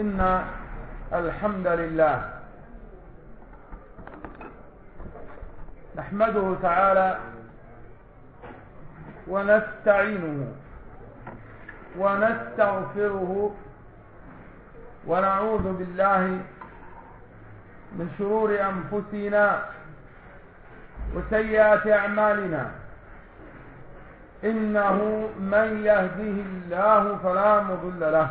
إن الحمد لله نحمده تعالى ونستعينه ونستغفره ونعوذ بالله من شرور أنفسنا وسيئات أعمالنا. إنه من يهده الله فلا مضل له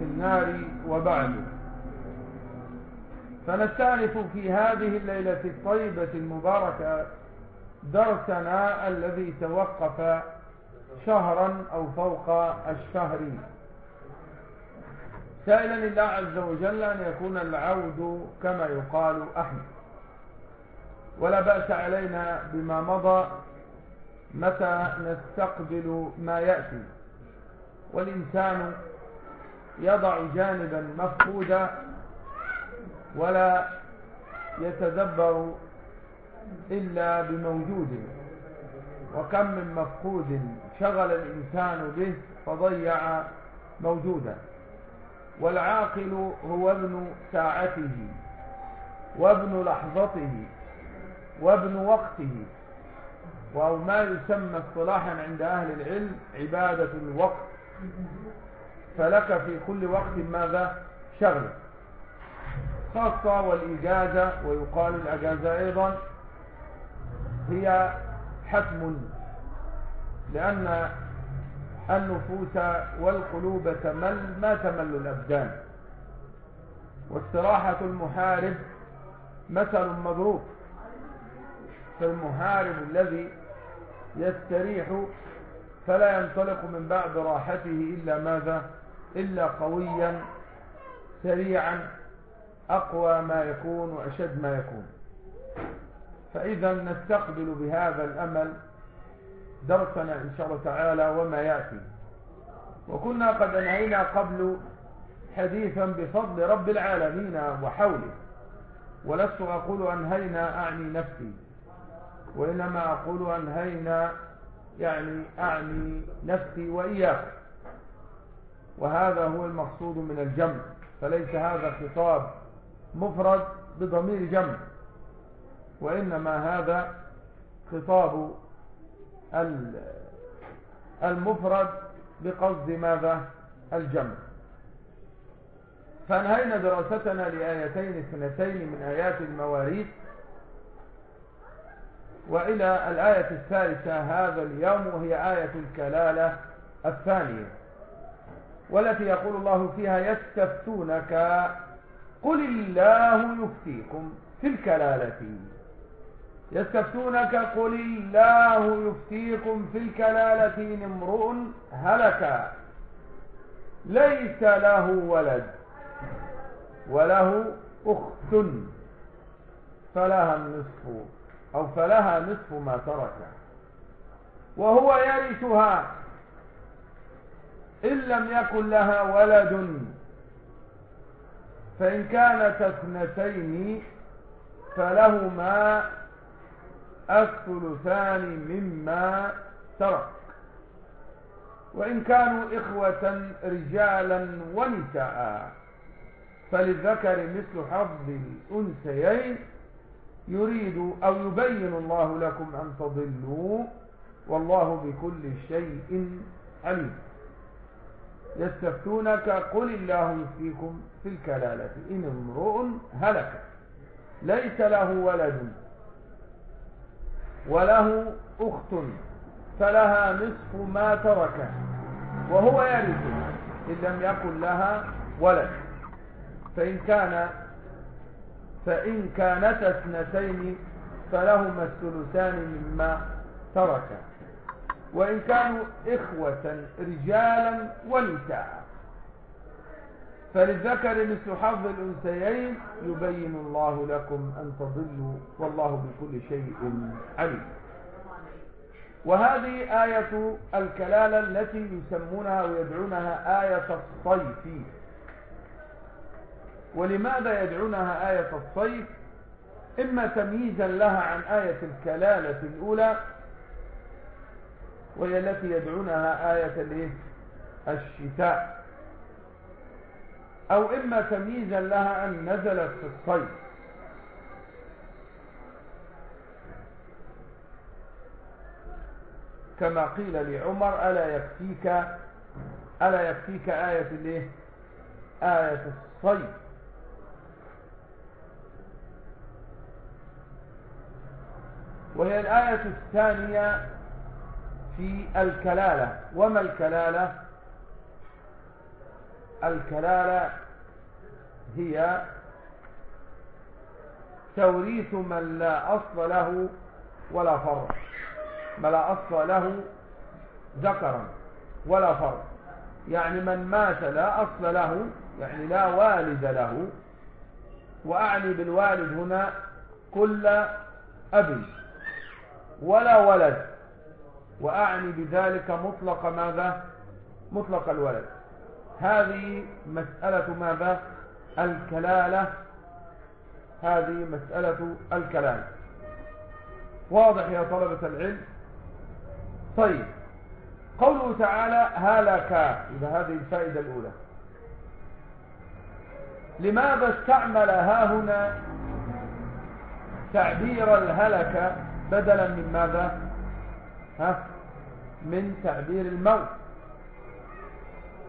في النار وبعد. فنستأنف في هذه الليلة الطيبة المباركة درسنا الذي توقف شهرا أو فوق الشهر. سائلا الله عز وجل أن يكون العود كما يقال أحمد. ولا بأس علينا بما مضى متى نستقبل ما يأتي. والإنسان يضع جانبا مفقودا ولا يتدبر إلا بموجود وكم من مفقود شغل الإنسان به فضيع موجودا والعاقل هو ابن ساعته وابن لحظته وابن وقته. وهو ما يسمى اصطلاحا عند أهل العلم عبادة الوقت. فلك في كل وقت ماذا؟ شغل. خاصة والإجازة ويقال الأجازة أيضا هي حتم. لأن النفوس والقلوب تمل ما تمل الأبدان. واستراحة المحارب مثل مضروب. فالمحارب الذي يستريح فلا ينطلق من بعد راحته إلا ماذا؟ إلا قويا سريعا أقوى ما يكون وأشد ما يكون. فإذا نستقبل بهذا الأمل درسنا إن شاء الله تعالى وما يأتي. وكنا قد أنهينا قبل حديثا بفضل رب العالمين وحوله. ولست أقول أنهينا أعني نفسي. وإنما أقول أنهينا يعني أعني نفسي وإياك. وهذا هو المقصود من الجمع فليس هذا خطاب مفرد بضمير جمع وإنما هذا خطاب المفرد بقصد ماذا؟ الجمع. فأنهينا دراستنا لآيتين اثنتين من آيات المواريث وإلى الآية الثالثة هذا اليوم وهي آية الكلالة الثانية. والتي يقول الله فيها يستفتونك قل الله يفتيكم في الكلالة. يستفتونك قل الله يفتيكم في الكلالة إن امرؤ هلك. ليس له ولد وله أخت فلها النصف أو فلها نصف ما ترك. وهو يرثها إن لم يكن لها ولد فإن كانت اثنتين فلهما الثلثان مما ترك. وإن كانوا إخوة رجالا ونساء فللذكر مثل حظ الأنثيين يريد أو يبين الله لكم أن تضلوا والله بكل شيء عليم. يستفتونك قل الله يفتيكم في الكلالة. إن امرؤ هلك. ليس له ولد. وله أخت. فلها نصف ما ترك. وهو يرث. إن لم يكن لها ولد. فإن كان فإن كانتا اثنتين فلهما الثلثان مما ترك. وإن كانوا إخوة رجالا ونساء. فللذكر مثل حظ الأنثيين يبين الله لكم أن تضلوا والله بكل شيء عليم. وهذه آية الكلالة التي يسمونها ويدعونها آية الصيف. ولماذا يدعونها آية الصيف؟ إما تمييزا لها عن آية الكلالة الأولى وهي التي يدعونها آية الشتاء. أو إما تمييزا لها أن نزلت في الصيف. كما قيل لعمر ألا يكفيك ألا يكفيك آية الإيه؟ آية الصيف. وهي الآية الثانية في الكلالة. وما الكلالة؟ الكلالة هي توريث من لا أصل له ولا فرع ما لا أصل له ذكرا ولا فرع يعني من مات لا أصل له يعني لا والد له. وأعني بالوالد هنا كل أب ولا ولد. وأعني بذلك مطلق ماذا؟ مطلق الولد. هذه مسألة ماذا؟ الكلالة. هذه مسألة الكلالة. واضح يا طلبة العلم؟ طيب. قوله تعالى هلك. إذا هذه الفائدة الأولى. لماذا استعمل ها هنا تعبير الهلك بدلا من ماذا؟ ها؟ من تعبير الموت.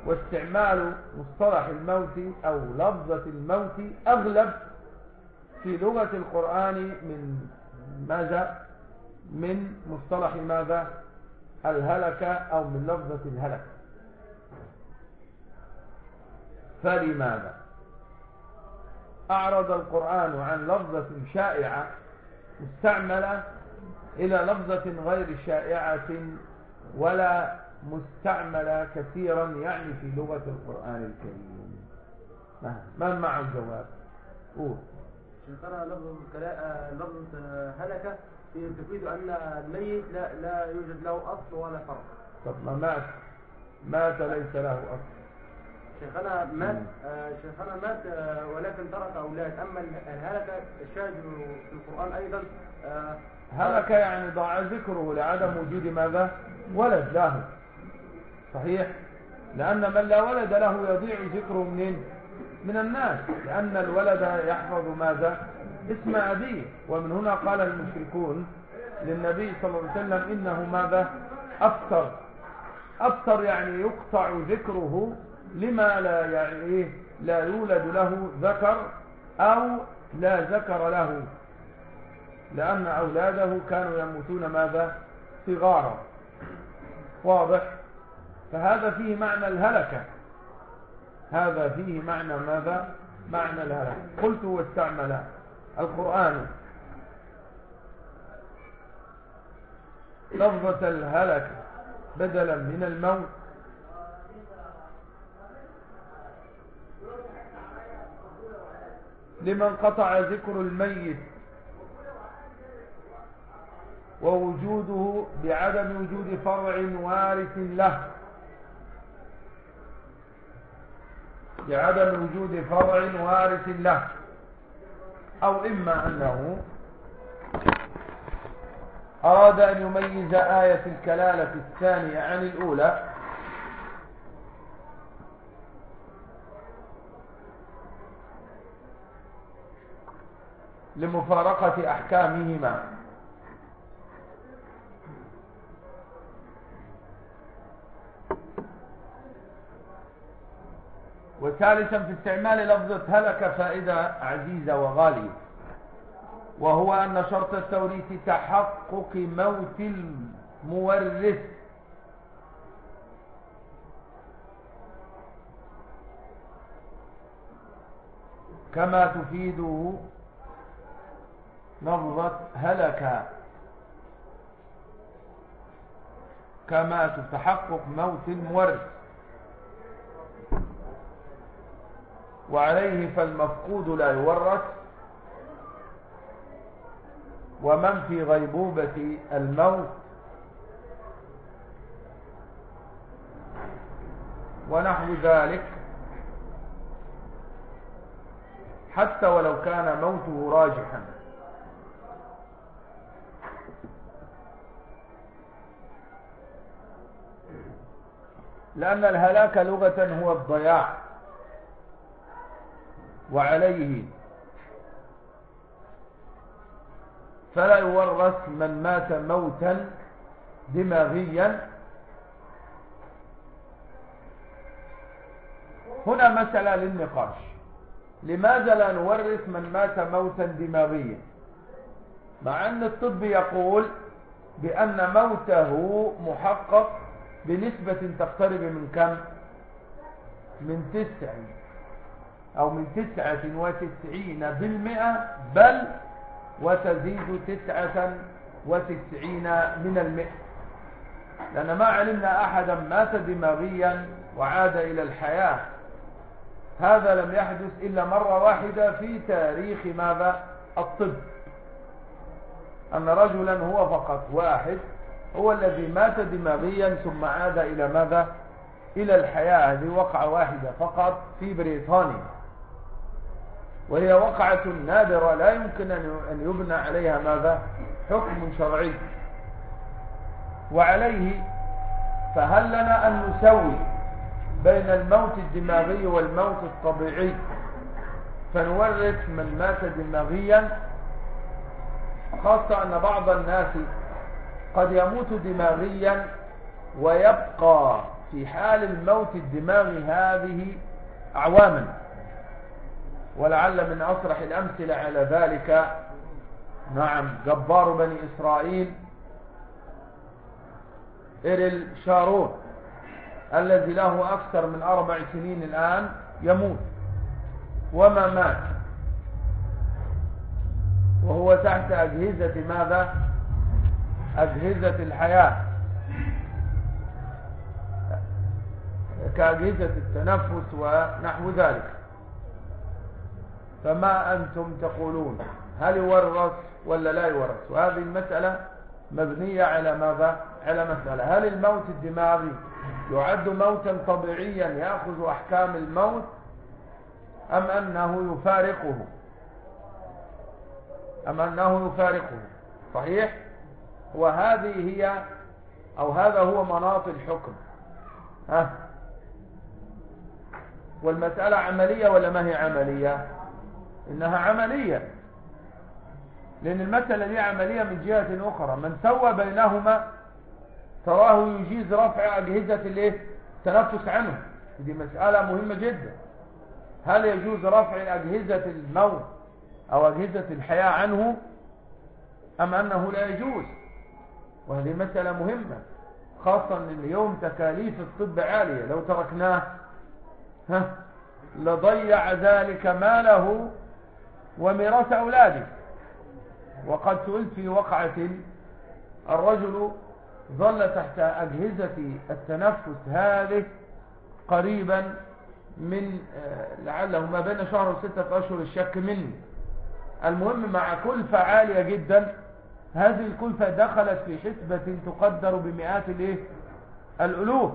واستعمال مصطلح الموت أو لفظة الموت أغلب في لغة القرآن من ماذا؟ من مصطلح ماذا؟ الهلك أو من لفظة الهلك. فلماذا؟ أعرض القرآن عن لفظة شائعة مستعملة إلى لفظة غير شائعة ولا مستعملة كثيرا يعني في لغة القرآن الكريم. ما مع الجواب؟ قول. شيخنا لفظ لفظ هلك تفيد أن الميت لا, لا يوجد له أصل ولا فرق طب ما مات؟ مات ليس له أصل. شيخنا مات آه شيخنا مات آه ولكن ترك أولاد أما الهلك الشاهد في القرآن أيضا آه هلك يعني ضاع ذكره لعدم وجود ماذا؟ ولد له. صحيح؟ لأن من لا ولد له يضيع ذكره منين من الناس. لأن الولد يحفظ ماذا؟ اسم أبيه. ومن هنا قال المشركون للنبي صلى الله عليه وسلم إنه ماذا؟ أفطر. أفطر يعني يقطع ذكره لما لا يعني إيه؟ لا يولد له ذكر أو لا ذكر له. لأن أولاده كانوا يموتون ماذا؟ صغارا. واضح؟ فهذا فيه معنى الهلكة. هذا فيه معنى ماذا؟ معنى الهلاك قلت واستعمل القرآن. لفظة الهلك بدلا من الموت. لمن قطع ذكر الميت ووجوده بعدم وجود فرع وارث له. بعدم وجود فرع وارث له. أو إما أنه أراد أن يميز آية الكلالة الثانية عن الأولى. لمفارقة أحكامهما. وثالثا في استعمال لفظة هلك فائدة عزيزة وغالية وهو أن شرط التوريث تحقق موت المورث. كما تفيده لفظة هلك. كما تتحقق موت المورث. وعليه فالمفقود لا يورث. ومن في غيبوبة الموت؟ ونحو ذلك. حتى ولو كان موته راجحا. لأن الهلاك لغة هو الضياع. وعليه فلا يورث من مات موتا دماغيا. هنا مسألة للنقاش. لماذا لا نورث من مات موتا دماغيا؟ مع أن الطب يقول بأن موته محقق بنسبة تقترب من كم؟ من تسع. أو من تسعة وتسعين بالمئة بل وتزيد تسعة وتسعين من المئة. لأن ما علمنا أحدا مات دماغيا وعاد إلى الحياة. هذا لم يحدث إلا مرة واحدة في تاريخ ماذا؟ الطب. أن رجلا هو فقط واحد هو الذي مات دماغيا ثم عاد إلى ماذا؟ إلى الحياة. هذه وقعة واحدة فقط في بريطانيا. وهي وقعة نادرة لا يمكن أن يبنى عليها ماذا؟ حكم شرعي. وعليه فهل لنا أن نسوي بين الموت الدماغي والموت الطبيعي فنورث من مات دماغيا؟ خاصة أن بعض الناس قد يموت دماغيا ويبقى في حال الموت الدماغي هذه أعواما. ولعل من أصرح الأمثلة على ذلك نعم جبار بني إسرائيل إرل شارون الذي له أكثر من أربع سنين الآن يموت وما مات. وهو تحت أجهزة ماذا؟ أجهزة الحياة. كأجهزة التنفس ونحو ذلك. فما أنتم تقولون؟ هل يورث ولا لا يورث؟ وهذه المسألة مبنية على ماذا؟ على مسألة. هل الموت الدماغي يعد موتا طبيعيا يأخذ أحكام الموت أم أنه يفارقه؟ أم أنه يفارقه؟ صحيح؟ وهذه هي أو هذا هو مناط الحكم. ها؟ والمسألة عملية ولا ما هي عملية؟ إنها عملية. لأن المسألة دي عملية من جهة أخرى. من سوى بينهما تراه يجيز رفع أجهزة الإيه؟ التنفس عنه. دي مسألة مهمة جدا. هل يجوز رفع أجهزة الموت أو أجهزة الحياة عنه؟ أم أنه لا يجوز؟ وهذه مسألة مهمة. خاصة اليوم تكاليف الطب عالية. لو تركناه ها لضيع ذلك ماله وميراث أولاده وقد سئلت في وقعة الرجل ظل تحت أجهزة التنفس هذه قريبا من آه، لعله ما بين شهر وستة أشهر الشك مني. المهم مع كلفة عالية جدا هذه الكلفة دخلت في حسبة تقدر بمئات الألوف.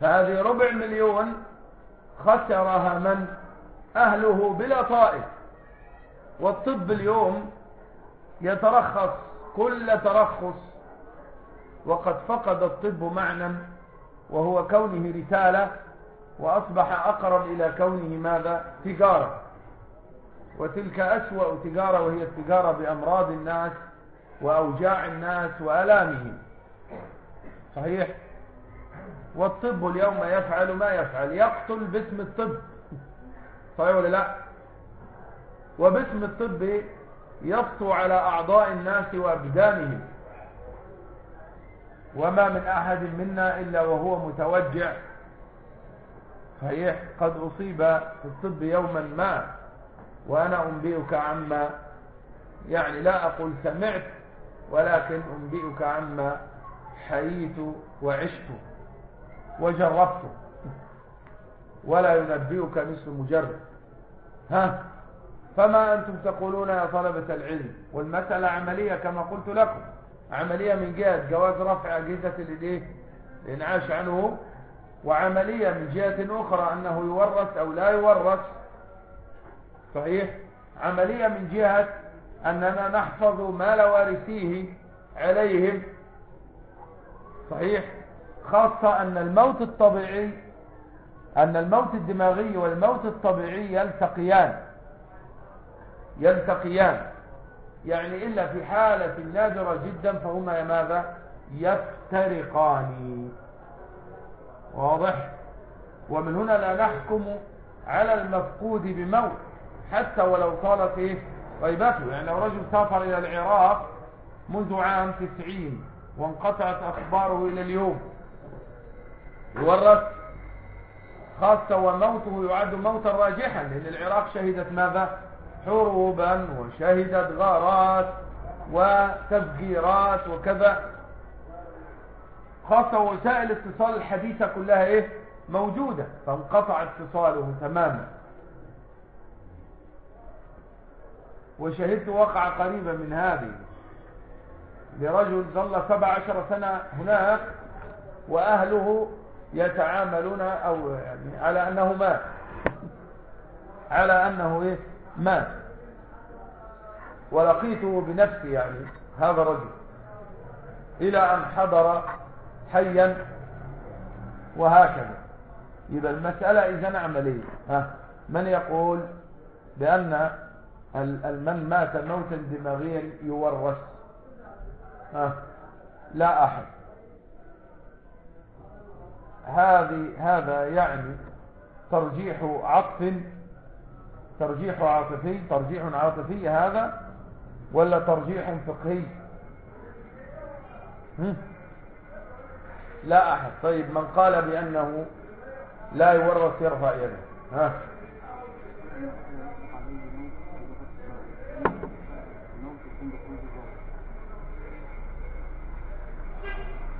فهذه ربع مليون خسرها من أهله بلا طائف. والطب اليوم يترخص كل ترخص. وقد فقد الطب معنى وهو كونه رسالة وأصبح أقرب إلى كونه ماذا؟ تجارة. وتلك أسوأ تجارة وهي التجارة بأمراض الناس وأوجاع الناس وألامهم. صحيح؟ والطب اليوم يفعل ما يفعل يقتل باسم الطب. صحيح ولا لا؟ وباسم الطب يسطو على أعضاء الناس وأبدانهم. وما من أحد منا إلا وهو متوجع. صحيح قد أصيب في الطب يوما ما وأنا أنبئك عما يعني لا أقول سمعت ولكن أنبئك عما حييت وعشت وجربت ولا ينبئك مثل مجرب ها؟ فما أنتم تقولون يا طلبة العلم؟ والمسألة عملية كما قلت لكم. عملية من جهة جواز رفع أجهزة الإيه الإنعاش عنه وعملية من جهة أخرى أنه يورث أو لا يورث. صحيح؟ عملية من جهة أننا نحفظ مال وارثيه عليهم. صحيح؟ خاصة أن الموت الطبيعي أن الموت الدماغي والموت الطبيعي يلتقيان. يلتقيان. يعني إلا في حالة نادرة جدا فهما ماذا؟ يفترقان. واضح؟ ومن هنا لا نحكم على المفقود بموت. حتى ولو طالت إيه؟ غيبته يعني لو رجل سافر إلى العراق منذ عام تسعين وانقطعت أخباره إلى اليوم يورث خاصة وموته يعد موتا راجحا لأن العراق شهدت ماذا؟ حروبا وشهدت غارات وتفجيرات وكذا. خاصة وسائل الاتصال الحديثة كلها إيه؟ موجودة فانقطع اتصاله تماما. وشهدت وقع قريبا من هذه. لرجل ظل سبع عشر سنة هناك وأهله يتعاملون أو يعني على أنه مات. على أنه إيه؟ مات. ولقيته بنفسي يعني هذا الرجل إلى أن حضر حيا وهكذا. يبقى المسألة إذا عملية ها؟ من يقول بأن من مات موتا دماغيا يورث. ها؟ لا أحد. هذه هذا يعني ترجيح عطف ترجيح عاطفي ترجيح عاطفي هذا ولا ترجيح فقهي؟ لا أحد. طيب من قال بأنه لا يورث يرفع يده. ها؟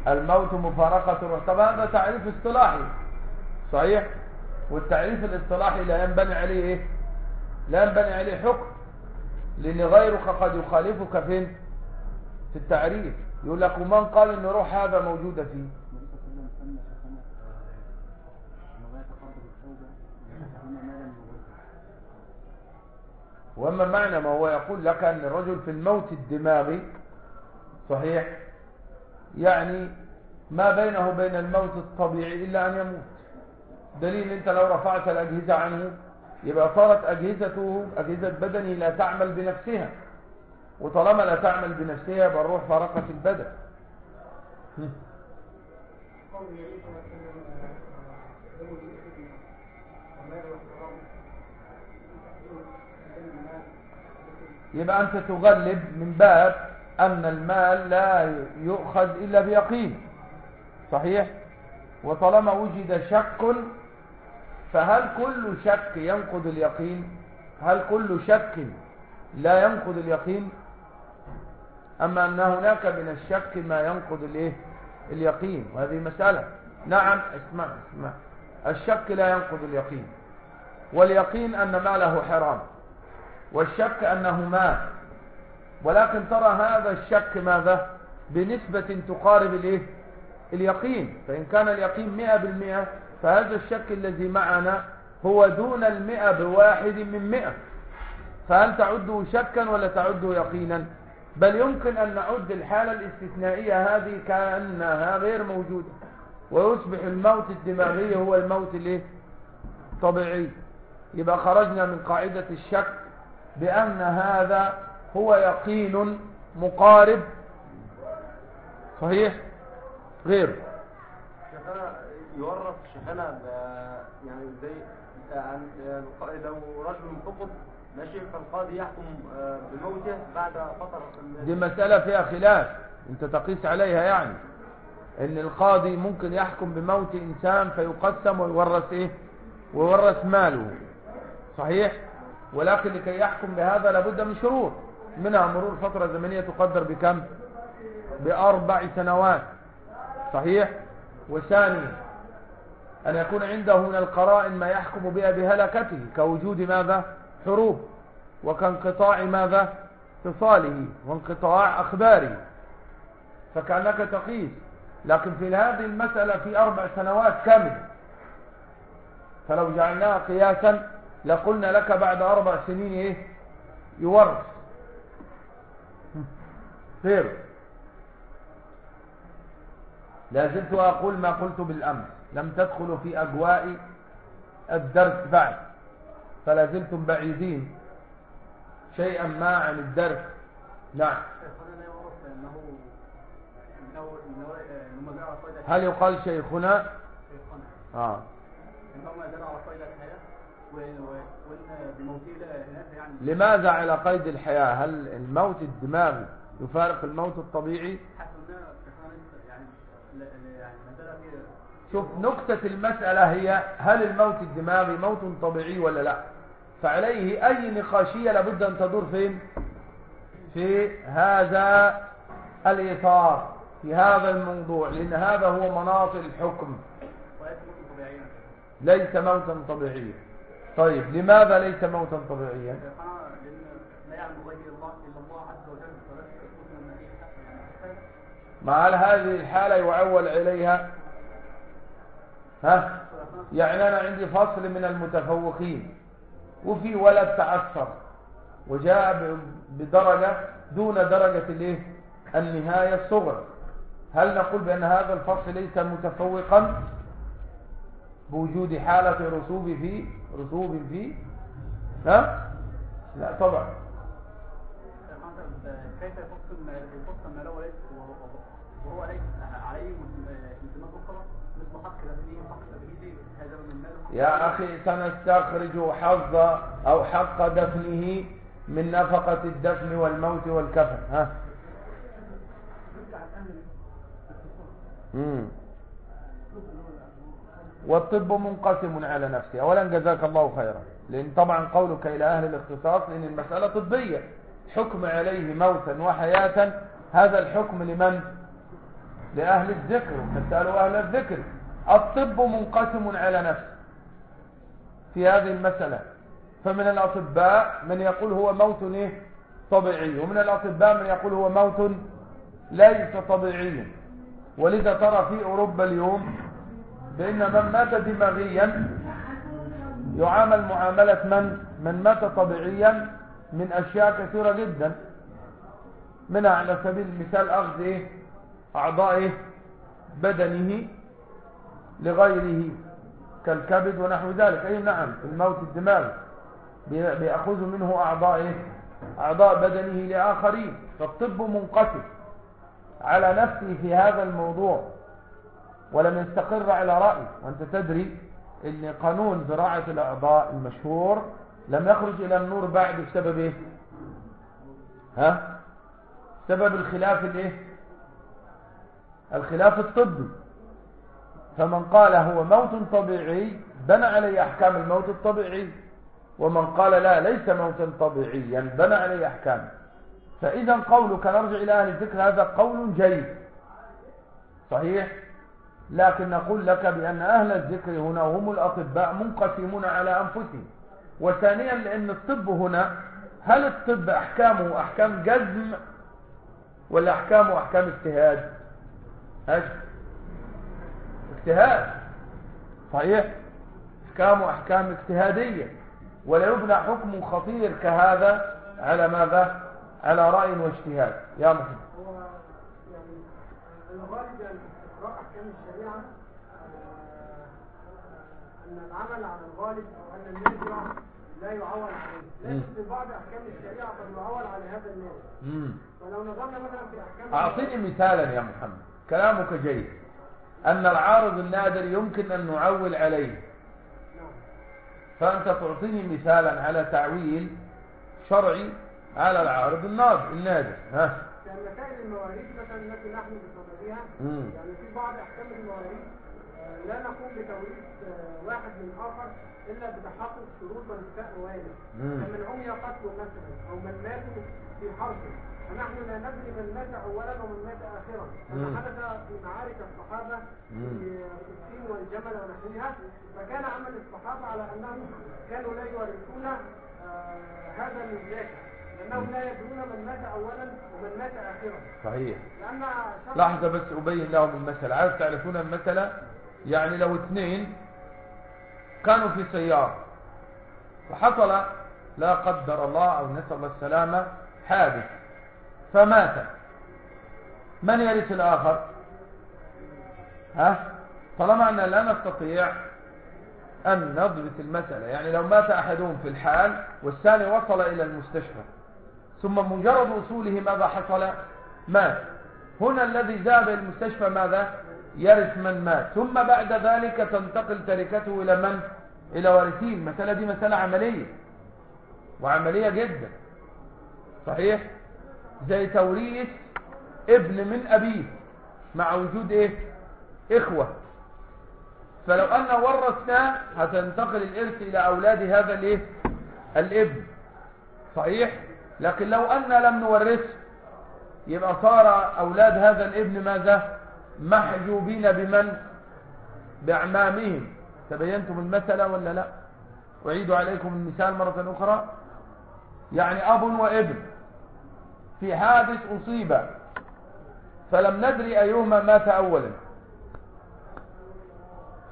الموت مفارقة الروح. طب هذا تعريف اصطلاحي. صحيح؟ والتعريف الاصطلاحي لا ينبني عليه إيه؟ لا ينبني عليه حكم. لأن غيرك قد يخالفك فين في التعريف. يقول لك ومن قال إن روح هذا موجودة فيه؟ وأما معنى ما هو يقول لك أن الرجل في الموت الدماغي صحيح؟ يعني ما بينه وبين الموت الطبيعي إلا أن يموت. دليل أنت لو رفعت الأجهزة عنه يبقى صارت أجهزته أجهزة بدني لا تعمل بنفسها. وطالما لا تعمل بنفسها يبقى الروح فارقت البدن. يبقى أنت تغلب من باب أن المال لا يؤخذ إلا بيقين. صحيح؟ وطالما وجد شك فهل كل شك ينقض اليقين؟ هل كل شك لا ينقض اليقين؟ أما أن هناك من الشك ما ينقض اليقين. وهذه مسألة. نعم اسمع اسمع. الشك لا ينقض اليقين. واليقين أن ماله حرام. والشك أنه مات ولكن ترى هذا الشك ماذا؟ بنسبة تقارب الإيه؟ اليقين. فإن كان اليقين مئة بالمئة فهذا الشك الذي معنا هو دون المئة بواحد من مئة. فهل تعده شكا ولا تعده يقينا؟ بل يمكن أن نعد الحالة الاستثنائية هذه كأنها غير موجودة. ويصبح الموت الدماغي هو الموت الإيه؟ طبيعي. يبقى خرجنا من قاعدة الشك بأن هذا هو يقين مقارب. صحيح؟ غير. شيخنا يورث شيخنا يعني زي عن لو رجل فقد ماشي فالقاضي يحكم آه، بموته بعد فترة دي مسألة فيها خلاف. أنت تقيس عليها يعني. إن القاضي ممكن يحكم بموت إنسان فيقسم ويورث إيه؟ ويورث ماله. صحيح؟ ولكن لكي يحكم بهذا لابد من شروط. منها مرور فترة زمنية تقدر بكم؟ بأربع سنوات. صحيح؟ وثانيا أن يكون عنده من القرائن ما يحكم بها بهلكته كوجود ماذا؟ حروب وكانقطاع ماذا؟ اتصاله وانقطاع أخباره. فكأنك تقيس. لكن في هذه المسألة في أربع سنوات كامل فلو جعلناها قياسا لقلنا لك بعد أربع سنين إيه؟ يورث. خير. لا زلت أقول ما قلت بالأمس. لم تدخلوا في أجواء الدرس بعد. فلا زلتم بعيدين. شيئا ما عن الدرس. نعم. هل يقال شيخنا؟ آه. هناك يعني لماذا على قيد الحياة؟ هل الموت الدماغي يفارق الموت الطبيعي؟ يعني يعني في شوف نكتة المسألة هي هل الموت الدماغي موت طبيعي ولا لا؟ فعليه أي نقاشية لابد أن تدور فين؟ في هذا الإطار في هذا الموضوع لأن هذا هو مناط الحكم. ليس موتا طبيعيا. طيب لماذا ليس موتا طبيعيا؟ لا يعلم غير الله إلا الله عز وجل فلا تكون من يعني مع هل هذه الحالة يعول عليها ها؟ يعني أنا عندي فصل من المتفوقين وفي ولد تعثر وجاء بدرجة دون درجة الإيه؟ النهاية الصغرى هل نقول بأن هذا الفصل ليس متفوقا؟ بوجود حالة رسوب فيه رسوب فيه ها؟ لا طبعا. كيف يفصل ما ما له ليس وهو- عليه من ماله يا أخي سنستخرج حظ أو حق دفنه من نفقة الدفن والموت والكفن. ها. والطب منقسم على نفسه. أولا جزاك الله خيرا. لأن طبعا قولك إلى أهل الاختصاص لأن المسألة طبية. حكم عليه موتا وحياة. هذا الحكم لمن؟ لأهل الذكر فاسألوا أهل الذكر الطب منقسم على نفسه في هذه المسألة. فمن الأطباء من يقول هو موت إيه؟ طبيعي. ومن الأطباء من يقول هو موت ليس طبيعيا ولذا ترى في أوروبا اليوم بأن من مات دماغيا يعامل معاملة من؟ من مات طبيعيا من أشياء كثيرة جدا. منها على سبيل المثال أخذ إيه؟ أعضاء؟ بدنه لغيره كالكبد ونحو ذلك أي نعم الموت الدماغي بي- بيأخذ منه أعضاء إيه؟ أعضاء بدنه لآخرين فالطب منقسم على نفسه في هذا الموضوع ولم يستقر على رأي وأنت تدري أن قانون زراعة الأعضاء المشهور لم يخرج إلى النور بعد بسبب إيه؟ ها؟ سبب الخلاف الإيه؟ الخلاف الطبي. فمن قال هو موت طبيعي بنى عليه أحكام الموت الطبيعي. ومن قال لا ليس موتا طبيعيا بنى عليه أحكام. فإذا قولك نرجع إلى أهل الذكر هذا قول جيد. صحيح؟ لكن نقول لك بأن أهل الذكر هنا هم الأطباء منقسمون على أنفسهم. وثانيا لأن الطب هنا هل الطب أحكامه أحكام جزم ولا أحكامه أحكام اجتهاد؟ اجتهاد. صحيح. أحكامه أحكام اجتهادية. ولا يبنى حكم خطير كهذا على ماذا؟ على رأي واجتهاد. يا محمد. هو يعني الغالب يعني استقراء أحكام الشريعة آه، أن العمل على الغالب وان النازع لا يعول عليه. لكن في بعض أحكام الشريعة قد يعول على هذا النازع مم. فلو نظرنا مثلا في أحكام أعطيني مثالا يا محمد. كلامك جيد. أن العارض النادر يمكن أن نعول عليه. فأنت تعطيني مثالا على تعويل شرعي على العارض النادر النادر. ها. كمسائل المواريث مثلا التي نحن بصددها. يعني في بعض أحكام المواريث آه، لا نقوم بتوريث آه، واحد من آخر إلا بتحقق شروط موانع مم. كمن عمي قتله مثلا أو من مات في حرب. فنحن لا ندري من مات اولا ومن مات اخرا. كما حدث في معارك الصحابة. في السين والجمل ونحوها فكان عمل الصحابة على أنهم كانوا لا يورثون آه، هذا ذاك لأنهم لا يدرون من مات اولا ومن مات اخرا. صحيح. لحظة بس أبين لهم المثل. عايز تعرفون المثل؟ يعني لو اثنين كانوا في سيارة وحصل لا قدر الله أو نسأل الله السلامة حادث. فمات. من يرث الآخر؟ ها؟ طالما أن لا نستطيع أن نضبط المسألة يعني لو مات أحدهم في الحال والثاني وصل إلى المستشفى ثم مجرد وصوله ماذا حصل؟ مات. هنا الذي ذهب إلى المستشفى ماذا؟ يرث من مات. ثم بعد ذلك تنتقل تركته إلى من؟ إلى وارثين. المسألة دي مسألة عملية. وعملية جدا. صحيح؟ زي توريث ابن من أبيه مع وجود إيه؟ إخوة. فلو أن ورثناه هتنتقل الإرث إلى أولاد هذا الإيه؟ الابن. صحيح؟ لكن لو أن لم نورثه يبقى صار أولاد هذا الابن ماذا؟ محجوبين بمن؟ بأعمامهم. تبينتم المسألة ولا لا؟ أعيد عليكم المثال مرة أخرى. يعني أب وابن. في حادث أصيب. فلم ندري أيهما مات أولا.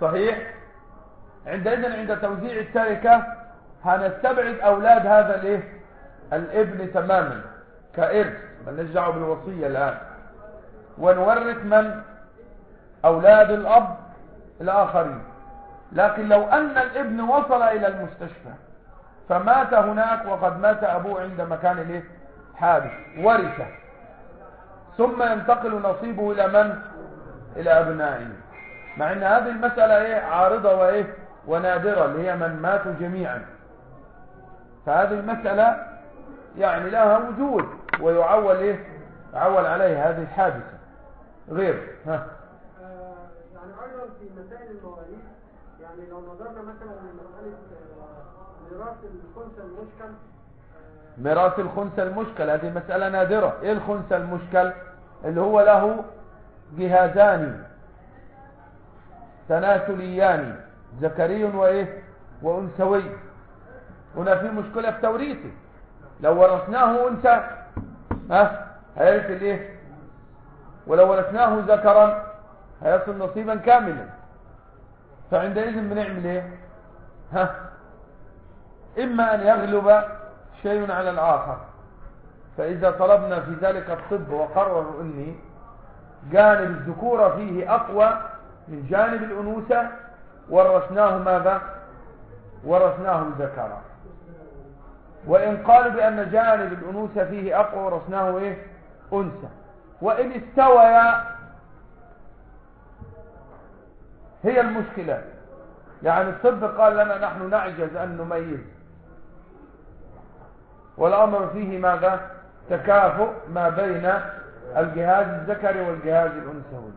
صحيح؟ عندئذ عند توزيع التركة هنستبعد أولاد هذا الإيه؟ الابن تماما كإرث. مالناش دعوه بالوصية الآن. ونورث من؟ أولاد الأب الآخرين. لكن لو أن الابن وصل إلى المستشفى فمات هناك وقد مات أبوه عند مكان الإيه؟ حادث ورثة. ثم ينتقل نصيبه إلى من؟ إلى أبنائه. مع أن هذه المسألة إيه؟ عارضة وإيه؟ ونادرة اللي هي من ماتوا جميعا. فهذه المسألة يعني لها وجود ويعول إيه؟ يعول عليه هذه الحادثة. غير. ها. يعني أيضا في مسائل المواريث يعني لو نظرنا مثلا لمسألة آه، ميراث الخنثى المشكل ميراث الخنثى المشكل هذه مسألة نادرة. إيه الخنثى المشكل؟ اللي هو له جهازان تناسليان ذكري وإيه؟ وأنثوي. هنا في مشكلة في توريثه. لو ورثناه أنثى ها؟ هيرث الايه ولو ورثناه ذكرا هيصل نصيبا كاملا. فعندئذ بنعمل إيه؟ ها؟ إما أن يغلب شيء على الآخر. فإذا طلبنا في ذلك الطب وقرروا أني جانب الذكورة فيه أقوى من جانب الأنوثة ورثناه ماذا؟ ورثناه ذكرا وإن قالوا بأن جانب الأنوثة فيه أقوى ورثناه إيه؟ أنثى. وإن استويا هي المشكلة. يعني الطب قال لنا نحن نعجز أن نميز. والأمر فيه ماذا؟ تكافؤ ما بين الجهاز الذكري والجهاز الأنثوي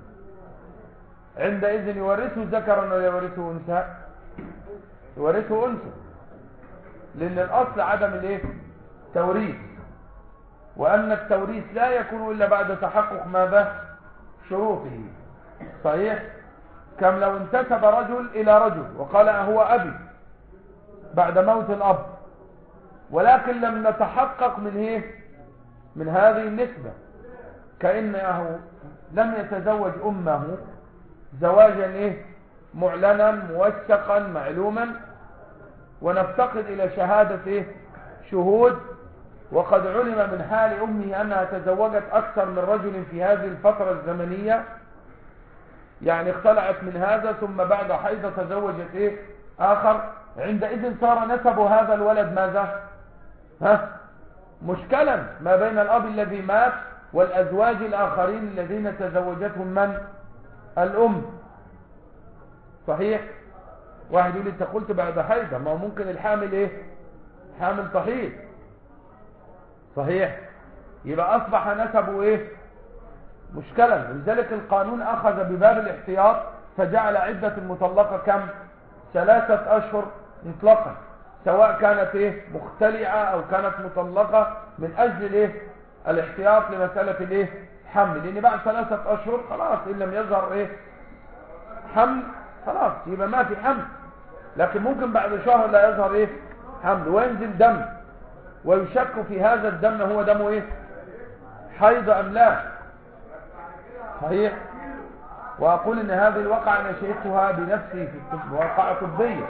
عندئذ يورثه ذكرا ولا يورثه أنثى. يورثه أنثى. لأن الأصل عدم الإيه؟ توريث. وأن التوريث لا يكون إلا بعد تحقق ماذا؟ شروطه. صحيح؟ كم لو انتسب رجل إلى رجل وقال هو أبي بعد موت الأب ولكن لم نتحقق من إيه؟ من هذه النسبة. كأنه لم يتزوج أمه زواجا إيه؟ معلنا موثقا معلوما. ونفتقد إلى شهادة إيه؟ شهود. وقد علم من حال أمه أنها تزوجت أكثر من رجل في هذه الفترة الزمنية. يعني اختلعت من هذا ثم بعد حيض تزوجت إيه؟ آخر. عندئذ صار نسب هذا الولد ماذا؟ ها؟ مشكلا ما بين الأب الذي مات والأزواج الآخرين الذين تزوجتهم من؟ الأم. صحيح؟ واحد يقول أنت قلت بعد حيضة ما ممكن الحامل إيه؟ حامل صحيح. صحيح. يبقى أصبح نسبه إيه؟ مشكلا. لذلك القانون أخذ بباب الاحتياط فجعل عدة المطلقة كم؟ ثلاثة أشهر مطلقا. سواء كانت إيه مختلعة أو كانت مطلقة من أجل الايه الاحتياط لمسألة الإيه حمل. لأن بعد ثلاثة أشهر خلاص إن لم يظهر إيه حمل خلاص يبقى ما في حمل. لكن ممكن بعد شهر لا يظهر إيه حمل وينزل دم. ويشك في هذا الدم هو دم إيه حيض أم لا. صحيح؟ وأقول إن هذه الواقعة أنا شهدتها بنفسي في واقعة طبية.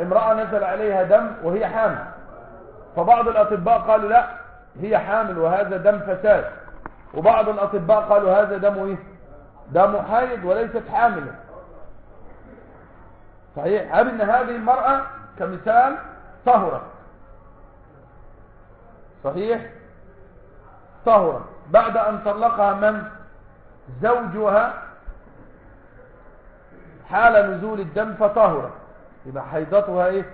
امرأة نزل عليها دم وهي حامل. فبعض الأطباء قالوا لا هي حامل وهذا دم فساد. وبعض الأطباء قالوا هذا دم إيه؟ دم حيض وليست حاملة. صحيح؟ هل إن هذه المرأة كمثال طهرت صحيح؟ طهرت بعد أن طلقها من زوجها حال نزول الدم فطهرت. يبقى حيضتها إيه؟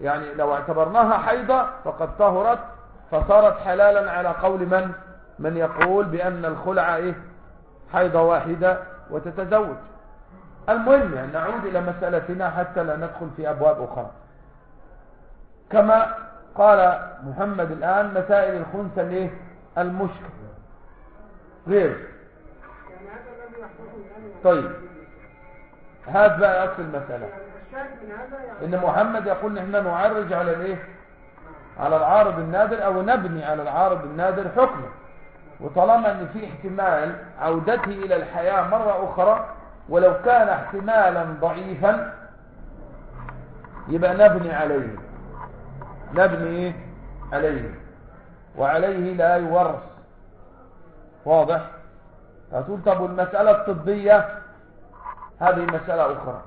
يعني لو اعتبرناها حيضة فقد طهرت فصارت حلالا على قول من؟ من يقول بأن الخلع إيه؟ حيضة واحدة وتتزوج. المهم يعني نعود إلى مسألتنا حتى لا ندخل في أبواب أخرى. كما قال محمد الآن مسائل الخنثى الإيه؟ المشكل. غير. طيب. هذا بقى أصل المسألة. إن محمد يقول إن إحنا نعرج على الإيه؟ على العارض النادر أو نبني على العارض النادر حكمه. وطالما إن في احتمال عودته إلى الحياة مرة أخرى ولو كان احتمالا ضعيفا يبقى نبني عليه. نبني إيه؟ عليه. وعليه لا يورث. واضح؟ هتقول طب والمسألة الطبية؟ هذه مسألة أخرى.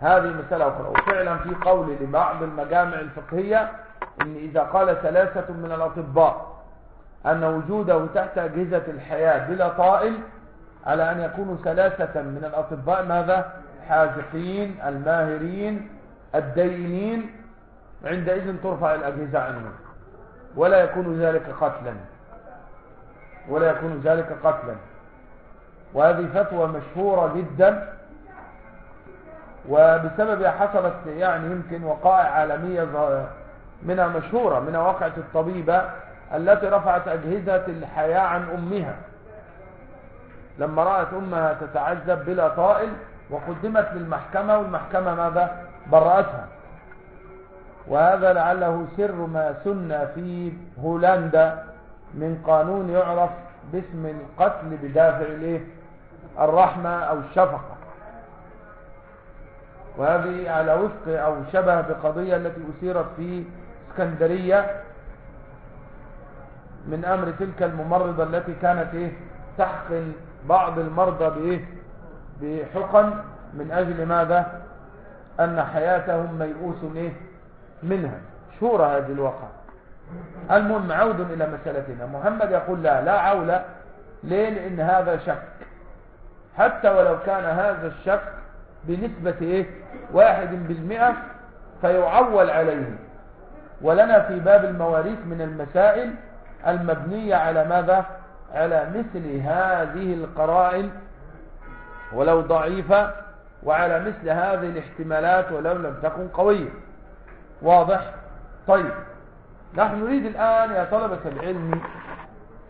هذه مسألة أخرى. وفعلا في قول لبعض المجامع الفقهية إن إذا قال ثلاثة من الأطباء أن وجوده تحت أجهزة الحياة بلا طائل على أن يكونوا ثلاثة من الأطباء ماذا؟ حاذقين الماهرين الدينين عندئذ ترفع الأجهزة عنهم. ولا يكون ذلك قتلا. ولا يكون ذلك قتلا. وهذه فتوى مشهورة جدا وبسببها حصلت يعني يمكن وقائع عالمية منها مشهورة منها وقعة الطبيبة التي رفعت أجهزة الحياة عن أمها. لما رأت أمها تتعذب بلا طائل وقدمت للمحكمة والمحكمة ماذا؟ برأتها. وهذا لعله سر ما سن في هولندا من قانون يعرف باسم القتل بدافع الإيه؟ الرحمة أو الشفقة. وهذه على وفق أو شبه بقضية التي اثيرت في اسكندرية من أمر تلك الممرضة التي كانت إيه تحقن بعض المرضى بإيه بحقن. من أجل ماذا؟ أن حياتهم ميؤوس إيه منها. شهورة هذه الواقع المهم عود إلى مسألتنا. محمد يقول لا لا عول ليه؟ لأن هذا شك. حتى ولو كان هذا الشك بنسبة إيه؟ واحد بالمئة فيعول عليه. ولنا في باب المواريث من المسائل المبنية على ماذا؟ على مثل هذه القرائن ولو ضعيفة وعلى مثل هذه الاحتمالات ولو لم تكن قوية. واضح؟ طيب. نحن نريد الآن يا طلبة العلم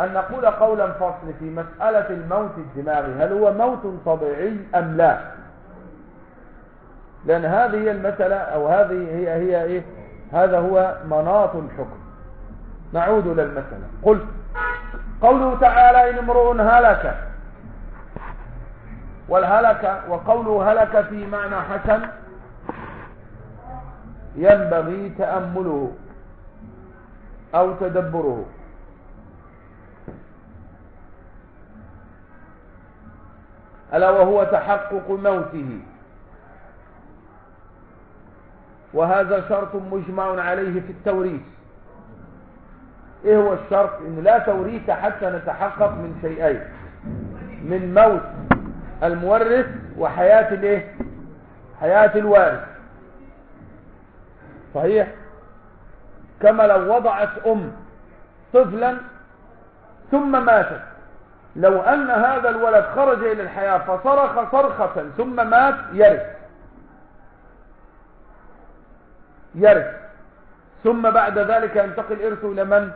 أن نقول قولا فصل في مسألة الموت الدماغي. هل هو موت طبيعي أم لا؟ لأن هذه هي المسألة أو هذه هي هي إيه؟ هذا هو مناط الحكم. نعود إلى المسألة. قلت قوله تعالى إن امرؤ هلك. والهلك وقوله هلك في معنى حسن ينبغي تأمله أو تدبره. ألا وهو تحقق موته. وهذا شرط مجمع عليه في التوريث. إيه هو الشرط؟ إن لا توريث حتى نتحقق من شيئين. من موت المورث وحياة الإيه؟ حياة الوارث. صحيح؟ كما لو وضعت أم طفلا ثم ماتت. لو أن هذا الولد خرج إلى الحياة فصرخ صرخة ثم مات يرث. يرث. ثم بعد ذلك ينتقل إرثه إلى من؟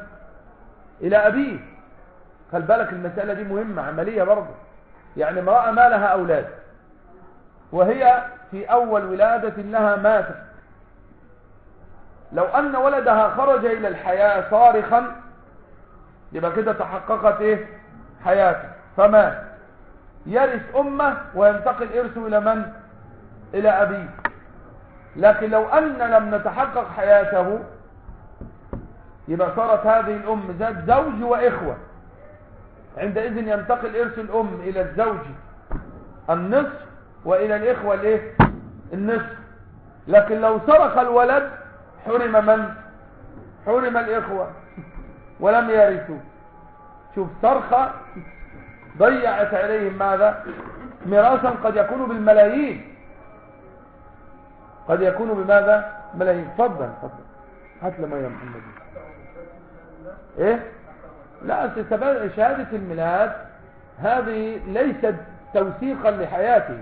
إلى أبيه. خل بالك المسألة دي مهمة عملية برضه. يعني امرأة ما لها أولاد وهي في أول ولادة لها ماتت لو أن ولدها خرج إلى الحياة صارخا يبقى كده تحققت إيه؟ حياته. فمات يرث أمه وينتقل إرثه إلى من؟ إلى أبيه. لكن لو ان لم نتحقق حياته يبقى صارت هذه الأم ذات زوج وإخوة عندئذ ينتقل إرث الأم إلى الزوج النصف وإلى الإخوة الإيه؟ النصف. لكن لو سرق الولد حرم من؟ حرم الإخوة. ولم يرثوا. شوف صرخة ضيعت عليهم ماذا؟ ميراثا قد يكون بالملايين. قد يكون بماذا؟ ملايين. تفضل تفضل. هات لما يا محمد إيه؟ لا شهادة الميلاد هذه ليست توثيقا لحياته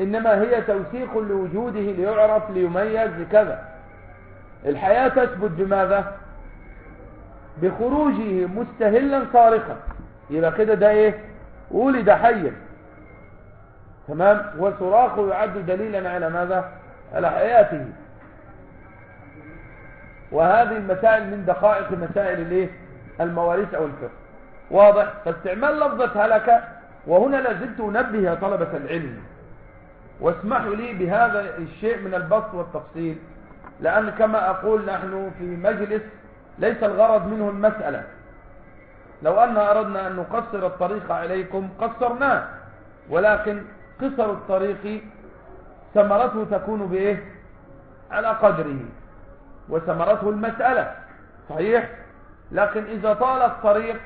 إنما هي توثيق لوجوده ليعرف ليميز لكذا. الحياة تثبت بماذا؟ بخروجه مستهلا صارخا يبقى كده ده إيه؟ ولد حيا. تمام؟ وصراخه يعد دليلا على ماذا؟ على حياته. وهذه المسائل من دقائق مسائل الايه؟ المواريث أو الفقه. واضح؟ فاستعمال لفظة هلك وهنا لازلت أنبه يا طلبة العلم. واسمحوا لي بهذا الشيء من البسط والتفصيل لأن كما أقول نحن في مجلس ليس الغرض منه المسألة. لو أن أردنا أن نقصر الطريق عليكم قصرناه ولكن قصر الطريق ثمرته تكون بإيه؟ على قدره وثمرته المسألة. صحيح؟ لكن إذا طال الطريق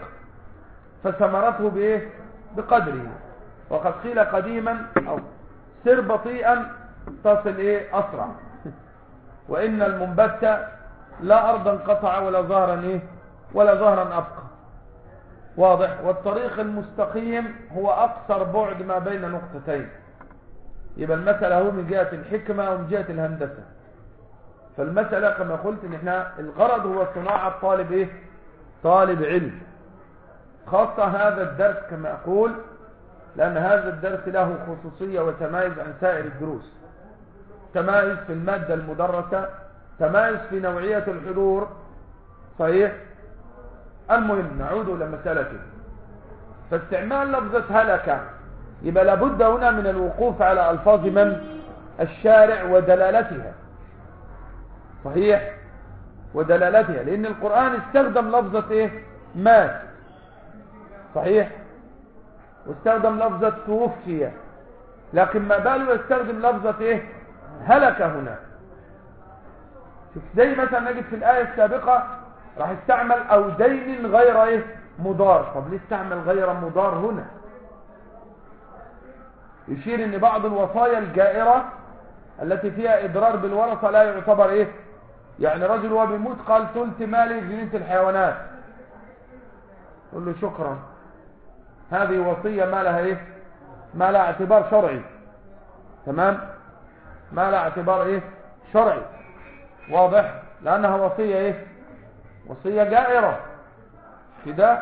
فثمرته بإيه؟ بقدره. وقد قيل قديما أو سر بطيئا تصل إيه؟ أسرع. وإن المنبت لا أرضا قطع ولا ظهرا إيه؟ ولا ظهرا أبقى. واضح؟ والطريق المستقيم هو أقصر بعد ما بين نقطتين. يبقى المسألة هو من جهة الحكمة ومن جهة الهندسة. فالمسألة كما قلت إن إحنا الغرض هو صناعة طالب إيه؟ طالب علم. خاصة هذا الدرس كما أقول لأن هذا الدرس له خصوصية وتمايز عن سائر الدروس. تمايز في المادة المدرسة تمايز في نوعية الحضور صحيح؟ المهم نعود إلى مسألته فاستعمال لفظة هلك. يبقى لابد هنا من الوقوف على ألفاظ من؟ الشارع ودلالتها. صحيح؟ ودلالتها. لأن القرآن استخدم لفظة إيه؟ مات. صحيح؟ واستخدم لفظة توفي. لكن ما باله يستخدم لفظة إيه؟ هلك هنا. زي مثلا نجد في الآية السابقة راح استعمل أو دين غير إيه؟ مضار. طب ليه استعمل غير مضار هنا؟ يشير إن بعض الوصايا الجائرة التي فيها إضرار بالورثة لا يعتبر إيه؟ يعني رجل وهو بيموت قال ثلث مالي جنينة الحيوانات. قل له شكرا. هذه وصية ما لها إيه؟ ما لا اعتبار شرعي. تمام؟ ما لا اعتبار إيه؟ شرعي. واضح؟ لأنها وصية إيه؟ وصية جائرة. كده؟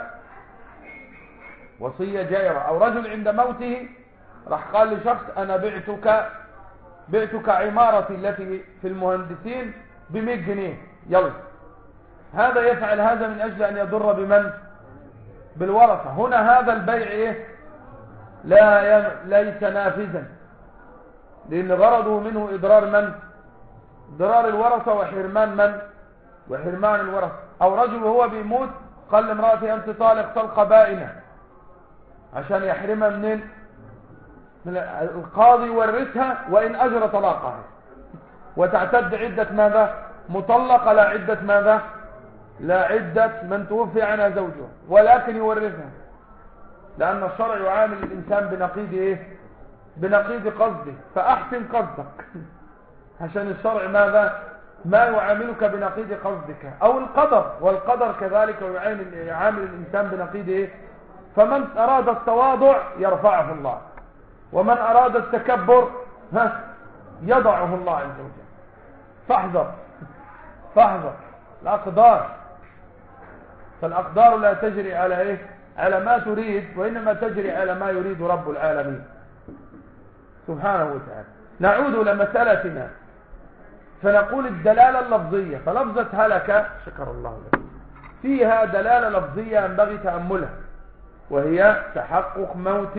وصية جائرة. أو رجل عند موته راح قال لشخص أنا بعتك بعتك عمارتي التي في المهندسين بمئة جنيه يلا. هذا يفعل هذا من أجل أن يضر بمن؟ بالورثة. هنا هذا البيع إيه؟ لا يم... ليس نافذا لأن غرضه منه إضرار من؟ ضرار الورثة وحرمان من؟ وحرمان الورثة. أو رجل وهو بيموت قال لامرأته أنت طالق طلقة بائنة عشان يحرمها منين؟ من القاضي يورثها وإن أجر طلاقها. وتعتد عدة ماذا؟ مطلقة لا عدة ماذا؟ لا عدة من توفي عنها زوجها ولكن يورثها. لأن الشرع يعامل الإنسان بنقيض إيه؟ بنقيض قصده. فأحسن قصدك. عشان الشرع ماذا؟ ما يعاملك بنقيض قصدك. أو القدر. والقدر كذلك يعامل الإنسان بنقيض إيه؟ فمن أراد التواضع يرفعه الله. ومن أراد التكبر ها يضعه الله عز وجل. فاحذر فاحذر. الأقدار فالأقدار لا تجري على إيه؟ على ما تريد وإنما تجري على ما يريد رب العالمين. سبحانه وتعالى. نعود لمسألتنا فنقول الدلالة اللفظية. فلفظة هلك شكر الله لك. فيها دلالة لفظية ينبغي تأملها وهي تحقق موت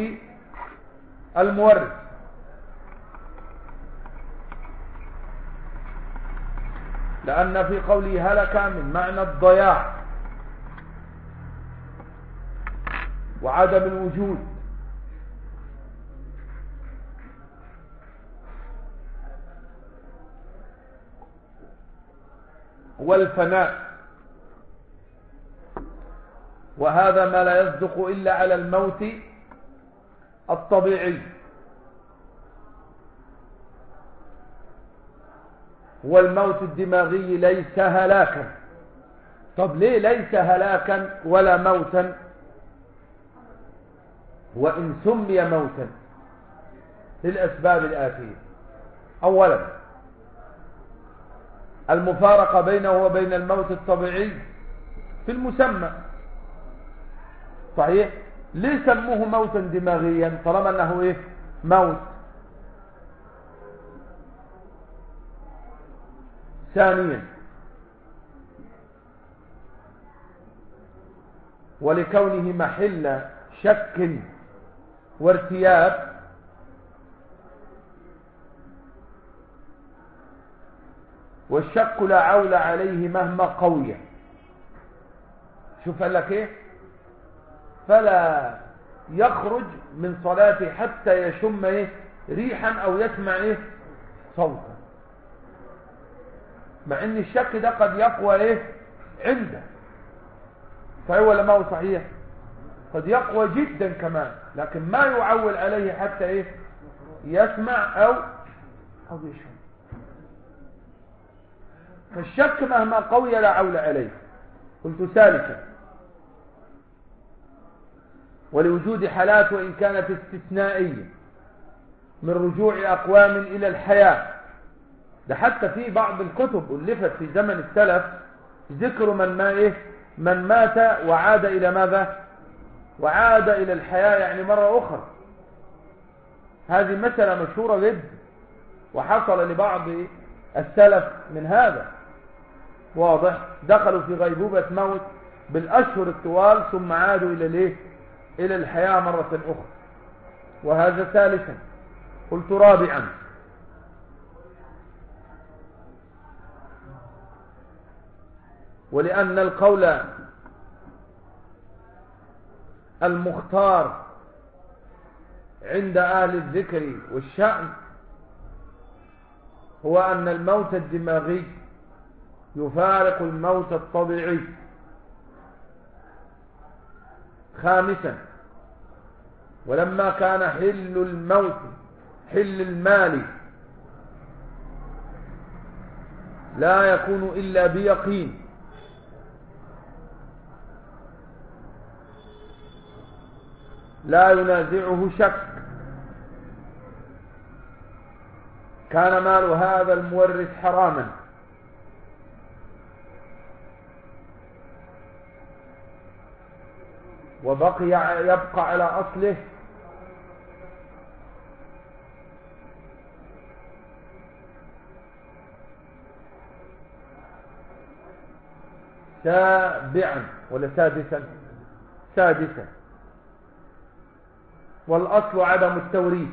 المورث لأن في قوله هلك من معنى الضياع وعدم الوجود. والفناء. وهذا ما لا يصدق إلا على الموت الطبيعي. والموت الدماغي ليس هلاكا. طب ليه ليس هلاكا ولا موتا؟ وإن سمي موتا للأسباب الآتية. أولا المفارقة بينه وبين الموت الطبيعي في المسمى. صحيح؟ ليه سموه موتا دماغيا؟ طالما انه إيه؟ موت. ثانيا ولكونه محل شك وارتياب والشك لا عول عليه مهما قوي. شوف قال لك إيه؟ فلا يخرج من صلاته حتى يشم إيه؟ ريحا أو يسمع إيه؟ صوتا. مع إن الشك ده قد يقوى إيه؟ عنده. صحيح ولا ما هو صحيح؟ قد يقوى جدا كمان. لكن ما يعول عليه حتى إيه؟ يسمع أو أو يشم. فالشك مهما قوي لا عول عليه. قلت ثالثا ولوجود حالات وإن كانت استثنائية من رجوع أقوام إلى الحياة. ده حتى في بعض الكتب ألفت في زمن السلف ذكر من ما إيه؟ من مات وعاد إلى ماذا؟ وعاد إلى الحياة يعني مرة أخرى. هذه مسألة مشهورة جدا وحصل لبعض السلف من هذا. واضح. دخلوا في غيبوبة موت بالأشهر الطوال ثم عادوا إلى الإيه؟ إلى الحياة مرة أخرى. وهذا ثالثا. قلت رابعا. ولأن القول المختار عند أهل الذكر والشأن هو أن الموت الدماغي يفارق الموت الطبيعي. خامسا. ولما كان حل الموت حل المال لا يكون إلا بيقين. لا ينازعه شك كان مال هذا المورث حراما. وبقي يبقى على أصله سابعا ولا سادسا؟ سادسا. والأصل عدم التوريث.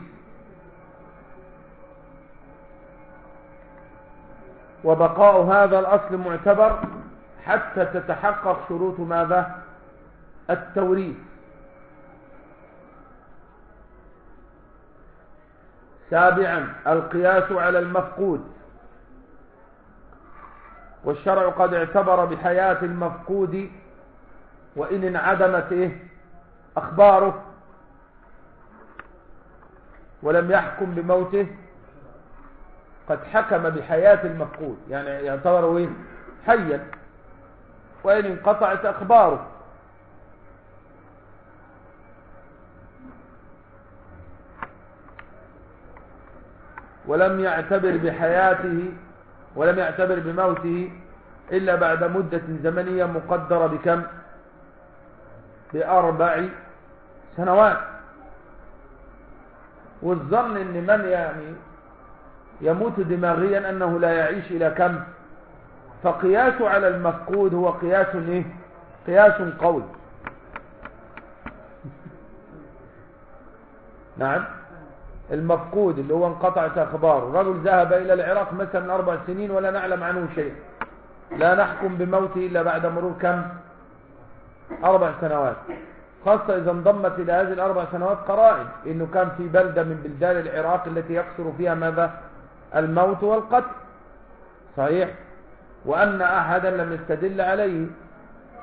وبقاء هذا الأصل معتبر حتى تتحقق شروط ماذا؟ التوريث. سابعا القياس على المفقود. والشرع قد اعتبر بحياة المفقود وإن انعدمت إيه؟ أخباره. ولم يحكم بموته قد حكم بحياة المفقود. يعني يعتبر إيه؟ حيا. وإن انقطعت أخباره. ولم يعتبر بحياته ولم يعتبر بموته إلا بعد مدة زمنية مقدرة بكم؟ بأربع سنوات. والظن إن من يعني يموت دماغيا أنه لا يعيش إلى كم؟ فقياس على المفقود هو قياس إيه؟ قياس قوي نعم. المفقود اللي هو انقطعت اخباره رجل ذهب إلى العراق مثلا أربع سنين ولا نعلم عنه شيء. لا نحكم بموته إلا بعد مرور كم؟ أربع سنوات. خاصة إذا انضمت إلى هذه الأربع سنوات قرائن. إنه كان في بلدة من بلدان العراق التي يقصر فيها ماذا؟ الموت والقتل. صحيح؟ وأن أحدا لم يستدل عليه.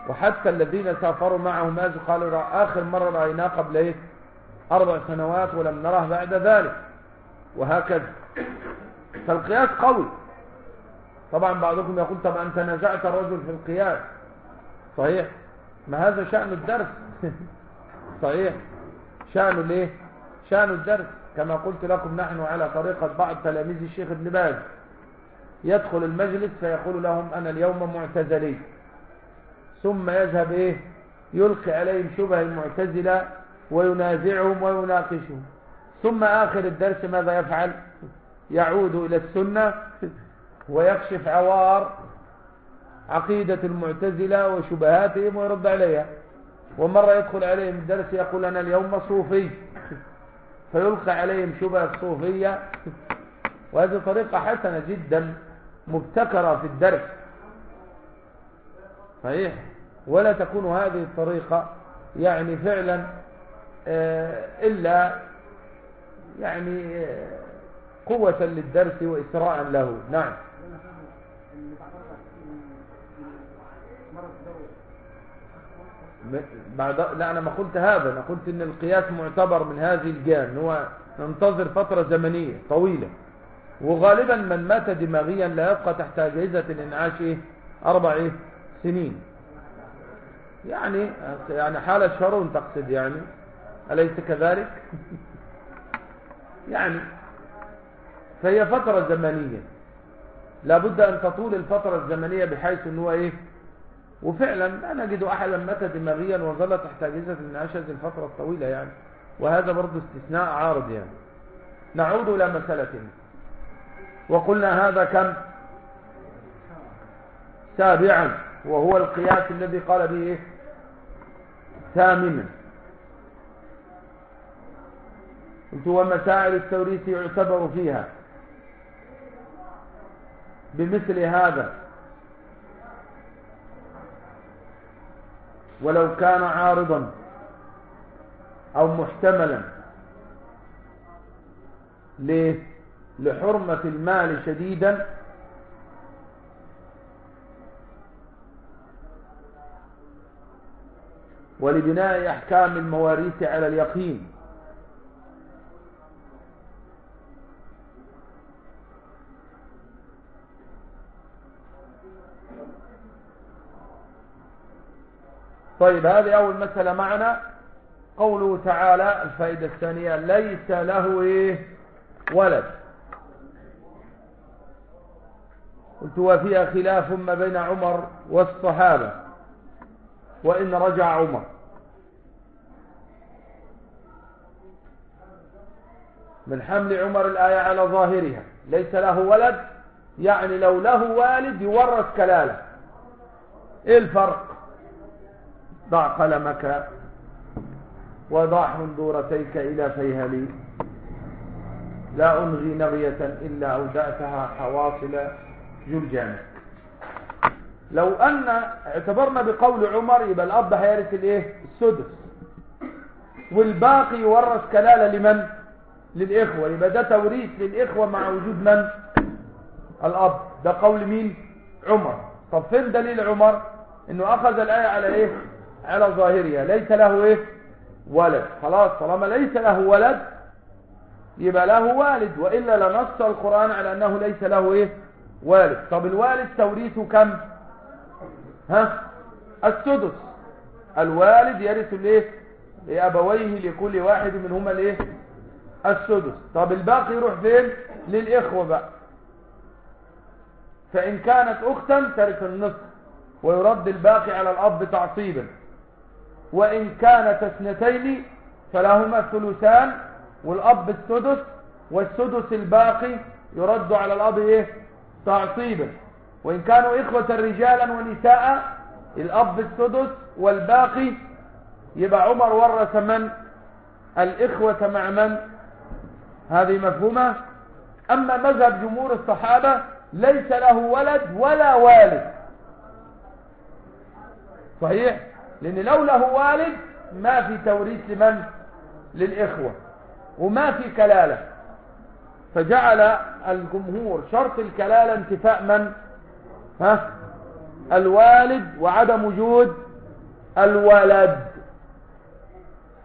وحتى الذين سافروا معه ماذا؟ قالوا آخر مرة رأيناه قبل إيه؟ أربع سنوات ولم نره بعد ذلك. وهكذا. فالقياس قوي. طبعا بعضكم يقول طب أنت نزعت الرجل في القياس. صحيح. ما هذا شأن الدرس؟ صحيح. شأن الايه شأن الدرس. كما قلت لكم نحن على طريقة بعض تلاميذ الشيخ ابن باز. يدخل المجلس فيقول لهم أنا اليوم معتزلي. ثم يذهب إيه؟ يلقي عليهم شبه المعتزلة وينازعهم ويناقشهم. ثم آخر الدرس ماذا يفعل؟ يعود إلى السنة ويكشف عوار عقيدة المعتزلة وشبهاتهم ويرد عليها. ومرة يدخل عليهم الدرس يقول أنا اليوم صوفي. فيلقى عليهم شبه الصوفية وهذه طريقة حسنة جدا مبتكرة في الدرس. صحيح؟ ولا تكون هذه الطريقة يعني فعلا إلا يعني آه، قوة للدرس وإسراء له نعم بعد لا أنا ما قلت هذا أنا قلت إن القياس معتبر من هذه الجان هو ننتظر فترة زمنية طويلة وغالبا من مات دماغيا لا يبقى تحت أجهزة الإنعاش؟ أربع؟ سنين يعني يعني حالة شرون تقصد يعني أليس كذلك؟ يعني فهي فترة زمنية. لابد أن تطول الفترة الزمنية بحيث أنه إيه؟ وفعلا أنا أجد أحدا مات دماغيا وظل تحت أجهزة النعاش هذه الفترة الطويلة يعني. وهذا برضو استثناء عارض يعني. نعود إلى مسألة. وقلنا هذا كم؟ سابعا. وهو القياس الذي قال به إيه؟ ثامنا. قلت ومسائل التوريث يعتبر فيها. بمثل هذا. ولو كان عارضا أو محتملا ليه؟ لحرمة المال شديدا. ولبناء أحكام المواريث على اليقين. طيب هذه أول مسألة معنا. قوله تعالى الفائدة الثانية ليس له إيه ولد. قلت فيها خلاف ما بين عمر والصحابة وإن رجع عمر. من حمل عمر الآية على ظاهرها. ليس له ولد يعني لو له والد يورث كلالة. إيه الفرق؟ ضع قلمك وضع حنظورتيك إلى فيهلي. لا أنغي نغية إلا أودأتها حواصل جرجانك لو أن اعتبرنا بقول عمر يبقى الأب هيرث الإيه؟ السدس. والباقي يورث كلالة لمن؟ للإخوة. يبقى ده توريث للإخوة مع وجود من؟ الأب. ده قول مين؟ عمر. طب فين دليل عمر؟ إنه أخذ الآية على إيه؟ على ظاهرها. ليس له إيه؟ ولد. خلاص طالما ليس له ولد يبقى له والد. وإلا لنص القرآن على أنه ليس له إيه؟ والد. طب الوالد توريثه كم؟ ها؟ السدس. الوالد يرث الايه لأبويه لكل واحد منهما الايه السدس. طب الباقي يروح فين؟ للإخوة بقى. فإن كانت أختا ترث النصف ويرد الباقي على الأب تعصيبا. وإن كانت اثنتين فلهما الثلثان والأب السدس والسدس الباقي يرد على الأب إيه؟ تعصيبا وإن كانوا إخوة رجالا ونساء الأب السدس والباقي يبقى عمر ورث من؟ الإخوة مع من؟ هذه مفهومة؟ أما مذهب جمهور الصحابة ليس له ولد ولا والد. صحيح؟ لأن لو له والد ما في توريث لمن؟ للإخوة وما في كلالة. فجعل الجمهور شرط الكلالة انتفاء من؟ ها؟ الوالد وعدم وجود الولد.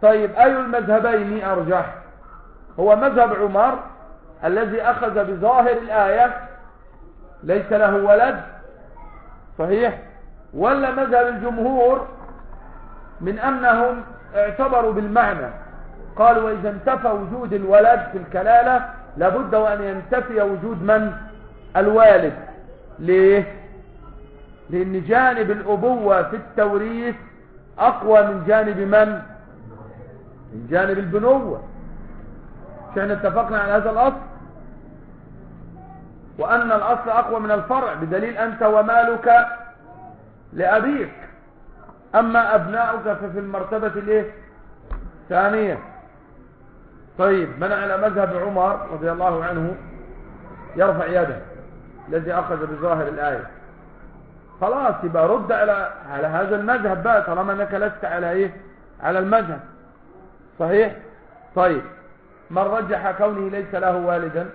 طيب أي المذهبين أرجح؟ هو مذهب عمر الذي أخذ بظاهر الآية ليس له ولد؟ صحيح؟ ولا مذهب الجمهور من أنهم اعتبروا بالمعنى. قالوا وإذا انتفى وجود الولد في الكلالة لابد وأن ينتفي وجود من؟ الوالد. ليه؟ لأن جانب الأبوة في التوريث أقوى من جانب من؟ من جانب البنوة. مش اتفقنا على هذا الأصل؟ وأن الأصل أقوى من الفرع بدليل أنت ومالك لأبيك. أما أبناؤك ففي المرتبة الإيه؟ ثانية طيب من على مذهب عمر رضي الله عنه يرفع يده الذي أخذ بظاهر الآية. خلاص يبقى رد على على هذا المذهب بقى طالما إنك لست على إيه؟ على المذهب. صحيح؟ طيب من رجح كونه ليس له والدا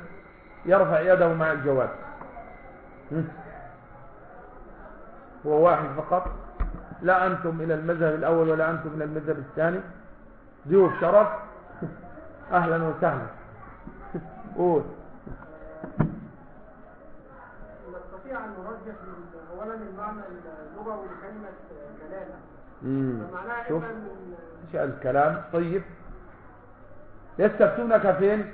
يرفع يده مع الجواب. هو واحد فقط؟ لا أنتم إلى المذهب الأول ولا أنتم إلى المذهب الثاني. ضيوف شرف. أهلا وسهلا. قول. نستطيع أن نرجح أولا المعنى اللغوي لكلمة مم. فمعناها شوف. الكلام. طيب. يستفتونك فين؟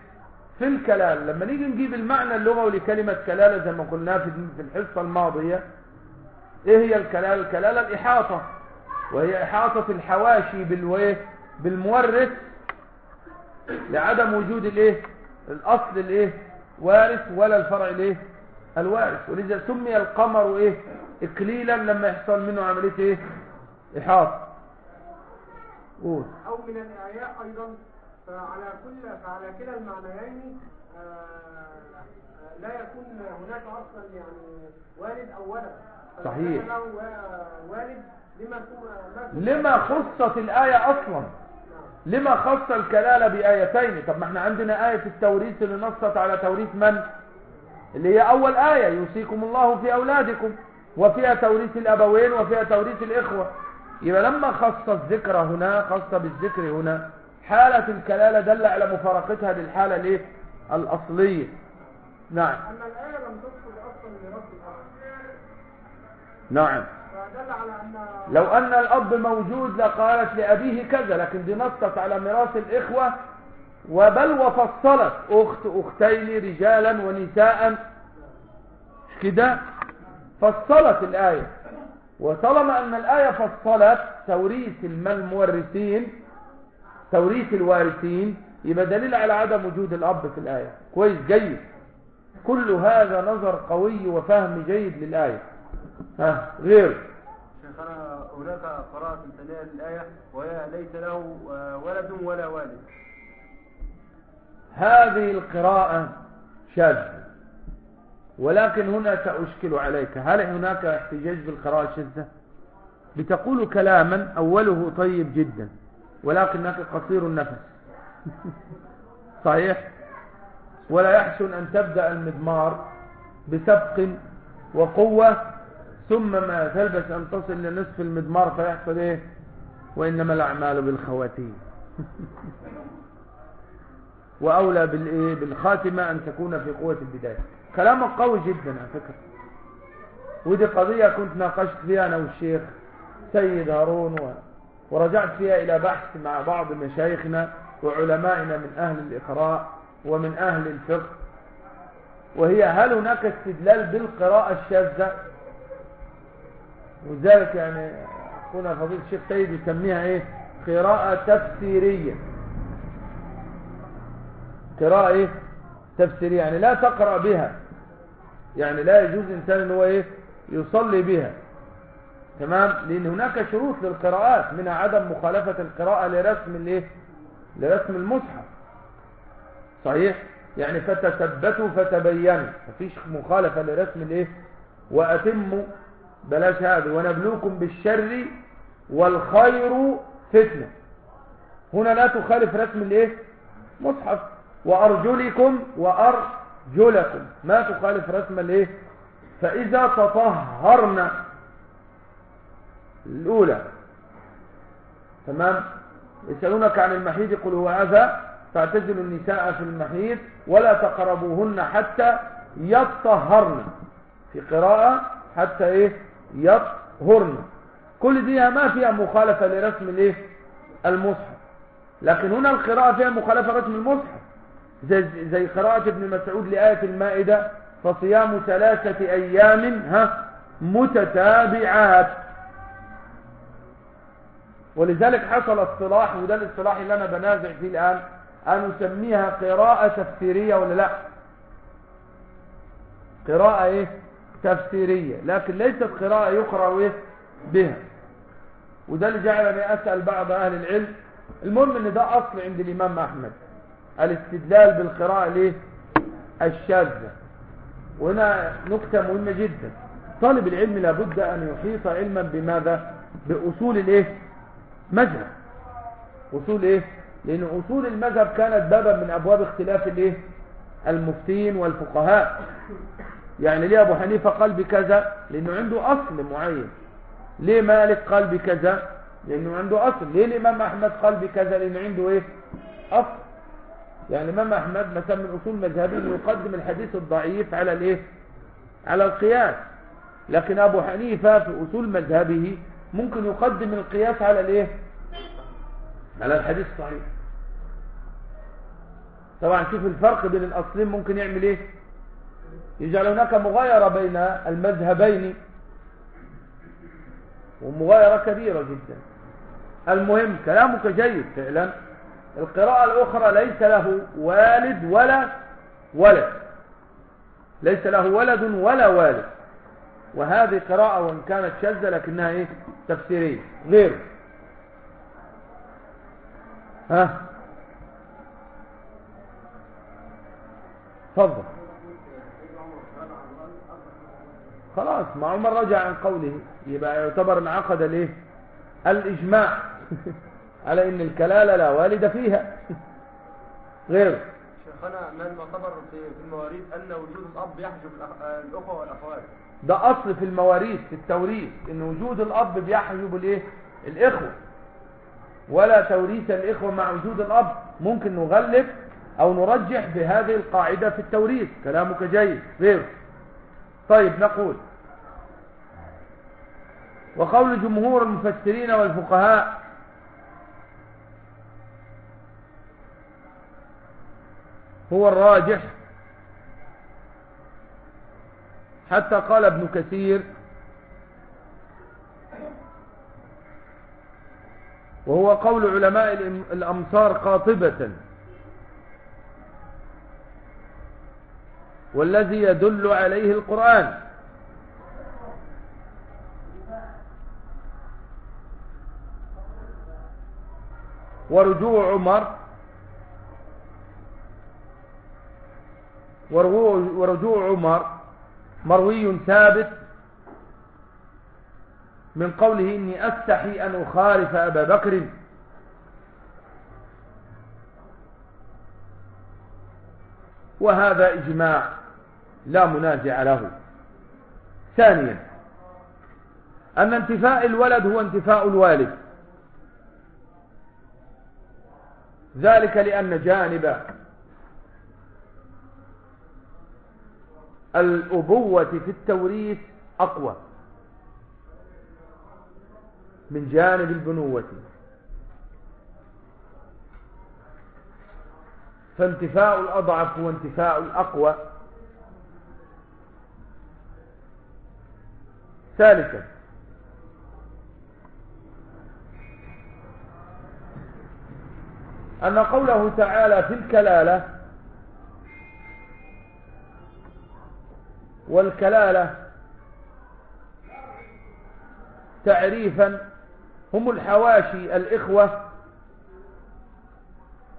في الكلال لما نيجي نجيب المعنى اللغوي لكلمة كلالة زي ما قلنا في في الحصة الماضية إيه هي الكلالة الكلالة الإحاطة وهي إحاطة الحواشي بالويه بالمورث لعدم وجود الإيه؟ الأصل الإيه؟ وارث ولا الفرع الإيه؟ الوارث. ولذا سمي القمر إيه؟ اكليلا لما يحصل منه عملية إيه؟ إحاطة. قول. أو من الإعياء أيضا فعلى كل فعلى كلا المعنيين آه، آه، لا يكون هناك أصلا يعني والد أو ولد. صحيح. له وا- والد. لما لما خصت الآية أصلا؟ لما خص الكلالة بآيتين؟ طب ما إحنا عندنا آية التوريث اللي نصت على توريث من؟ اللي هي أول آية. يوصيكم الله في أولادكم وفيها توريث الأبوين وفيها توريث الإخوة. يبقى لما خص الذكر هنا خص بالذكر هنا حالة الكلالة دل على مفارقتها للحالة الإيه؟ الأصلية. نعم. أما الآية لم تدخل أصلا لرب الأرض نعم. فدل على أن لو أن الأب موجود لقالت لأبيه كذا لكن دي نصت على ميراث الإخوة. وبل وفصلت أخت أختين رجالا ونساء. مش كده؟ فصلت الآية. وطالما أن الآية فصلت توريث المورثين توريث الوارثين يبقى دليل على عدم وجود الأب في الآية. كويس جيد. كل هذا نظر قوي وفهم جيد للآية. ها غير. شيخنا هناك قراءة ثانية للآية وهي ليس له آه، ولد ولا والد. هذه القراءة شاذة. ولكن هنا سأشكل عليك هل هناك احتجاج بالقراءة الشاذة بتقول كلاما أوله طيب جدا ولكنك قصير النفس. صحيح؟ ولا يحسن أن تبدأ المضمار بسبق وقوة ثم ما تلبس أن تصل لنصف المضمار فيحصل إيه؟ وإنما الأعمال بالخواتيم. وأولى بالإيه بالخاتمة أن تكون في قوة البداية. كلامك قوي جدا على فكرة. ودي قضية كنت ناقشت فيها أنا والشيخ سيد هارون و... ورجعت فيها إلى بحث مع بعض مشايخنا وعلمائنا من أهل الإقراء. ومن أهل الفقه. وهي هل هناك استدلال بالقراءة الشاذة؟ وذلك يعني أخونا فضيل الشيخ سيد يسميها إيه؟ قراءة تفسيرية. قراءة إيه؟ تفسيرية. يعني لا تقرأ بها. يعني لا يجوز إنسان أنه إيه؟ يصلي بها. تمام؟ لأن هناك شروط للقراءات منها عدم مخالفة القراءة لرسم الإيه؟ لرسم المصحف. صحيح؟ يعني فتثبتوا فتبينوا. مفيش مخالفة لرسم الإيه؟ وأتموا بلاش هذه ونبلوكم بالشر والخير فتنة. هنا لا تخالف رسم الإيه؟ مصحف. وأرجلكم وأرجلكم. ما تخالف رسم الإيه؟ فإذا تطهرنا الأولى. تمام؟ يسألونك عن المحيض قل هو أذى. فاعتزلوا النساء في المحيض ولا تقربوهن حتى يطهرن. في قراءة حتى إيه؟ يطهرن. كل دي ما فيها مخالفة لرسم الإيه؟ المصحف. لكن هنا القراءة فيها مخالفة رسم المصحف. زي, زي قراءة ابن مسعود لآية المائدة فصيام ثلاثة أيام ها متتابعات. ولذلك حصل اصطلاح وده الاصطلاح اللي أنا بنازع فيه الآن. ان نسميها قراءة تفسيرية ولا لا؟ قراءة إيه؟ تفسيرية لكن ليست قراءة يقرأ إيه؟ بها. وده اللي جعلني أسأل بعض أهل العلم. المهم إن ده أصل عند الإمام أحمد. الاستدلال بالقراءة ليه؟ الشاذة. وهنا نكتة مهمة جدا. طالب العلم لابد أن يحيط علما بماذا؟ بأصول الإيه؟ مذهب أصول إيه؟ لأن أصول المذهب كانت بابا من أبواب اختلاف الإيه؟ المفتين والفقهاء. يعني ليه أبو حنيفة قال بكذا؟ لأنه عنده أصل معين. ليه مالك قال بكذا؟ لأنه عنده أصل. ليه الإمام أحمد قال بكذا؟ لأنه عنده إيه؟ أصل. يعني الإمام أحمد مثلا من أصول مذهبه يقدم الحديث الضعيف على الإيه؟ على القياس. لكن أبو حنيفة في أصول مذهبه ممكن يقدم القياس على الإيه؟ على الحديث الصحيح. طبعا شوف الفرق بين الاصلين ممكن يعمل إيه؟ يجعل هناك مغايرة بين المذهبين. ومغايرة كبيرة جدا. المهم كلامك جيد فعلا. القراءة الأخرى ليس له والد ولا ولد. ليس له ولد ولا والد. وهذه قراءة وإن كانت شاذة لكنها إيه؟ تفسيرية. غير. ها؟ تفضل. خلاص ما عمر رجع عن قوله. يبقى يعتبر انعقد الايه الإجماع. على إن الكلالة لا والد فيها. غير شيخنا من معتبر في المواريث أن وجود الأب يحجب الأخوة والأخوات؟ ده أصل في المواريث في التوريث إن وجود الأب بيحجب الإيه؟ الإخوة. ولا توريث الإخوة مع وجود الأب. ممكن نغلب أو نرجح بهذه القاعدة في التوريث كلامك جيد. غير. طيب نقول. وقول جمهور المفسرين والفقهاء. هو الراجح. حتى قال ابن كثير. وهو قول علماء الأمصار قاطبة. والذي يدل عليه القرآن. ورجوع عمر. ورجوع عمر مروي ثابت من قوله إني أستحي أن أخالف أبا بكر. وهذا إجماع. لا منازع له. ثانيا أن انتفاء الولد هو انتفاء الوالد. ذلك لأن جانب الأبوة في التوريث أقوى. من جانب البنوة. فانتفاء الأضعف هو انتفاء الأقوى. ثالثا. أن قوله تعالى في الكلالة والكلالة تعريفا هم الحواشي الإخوة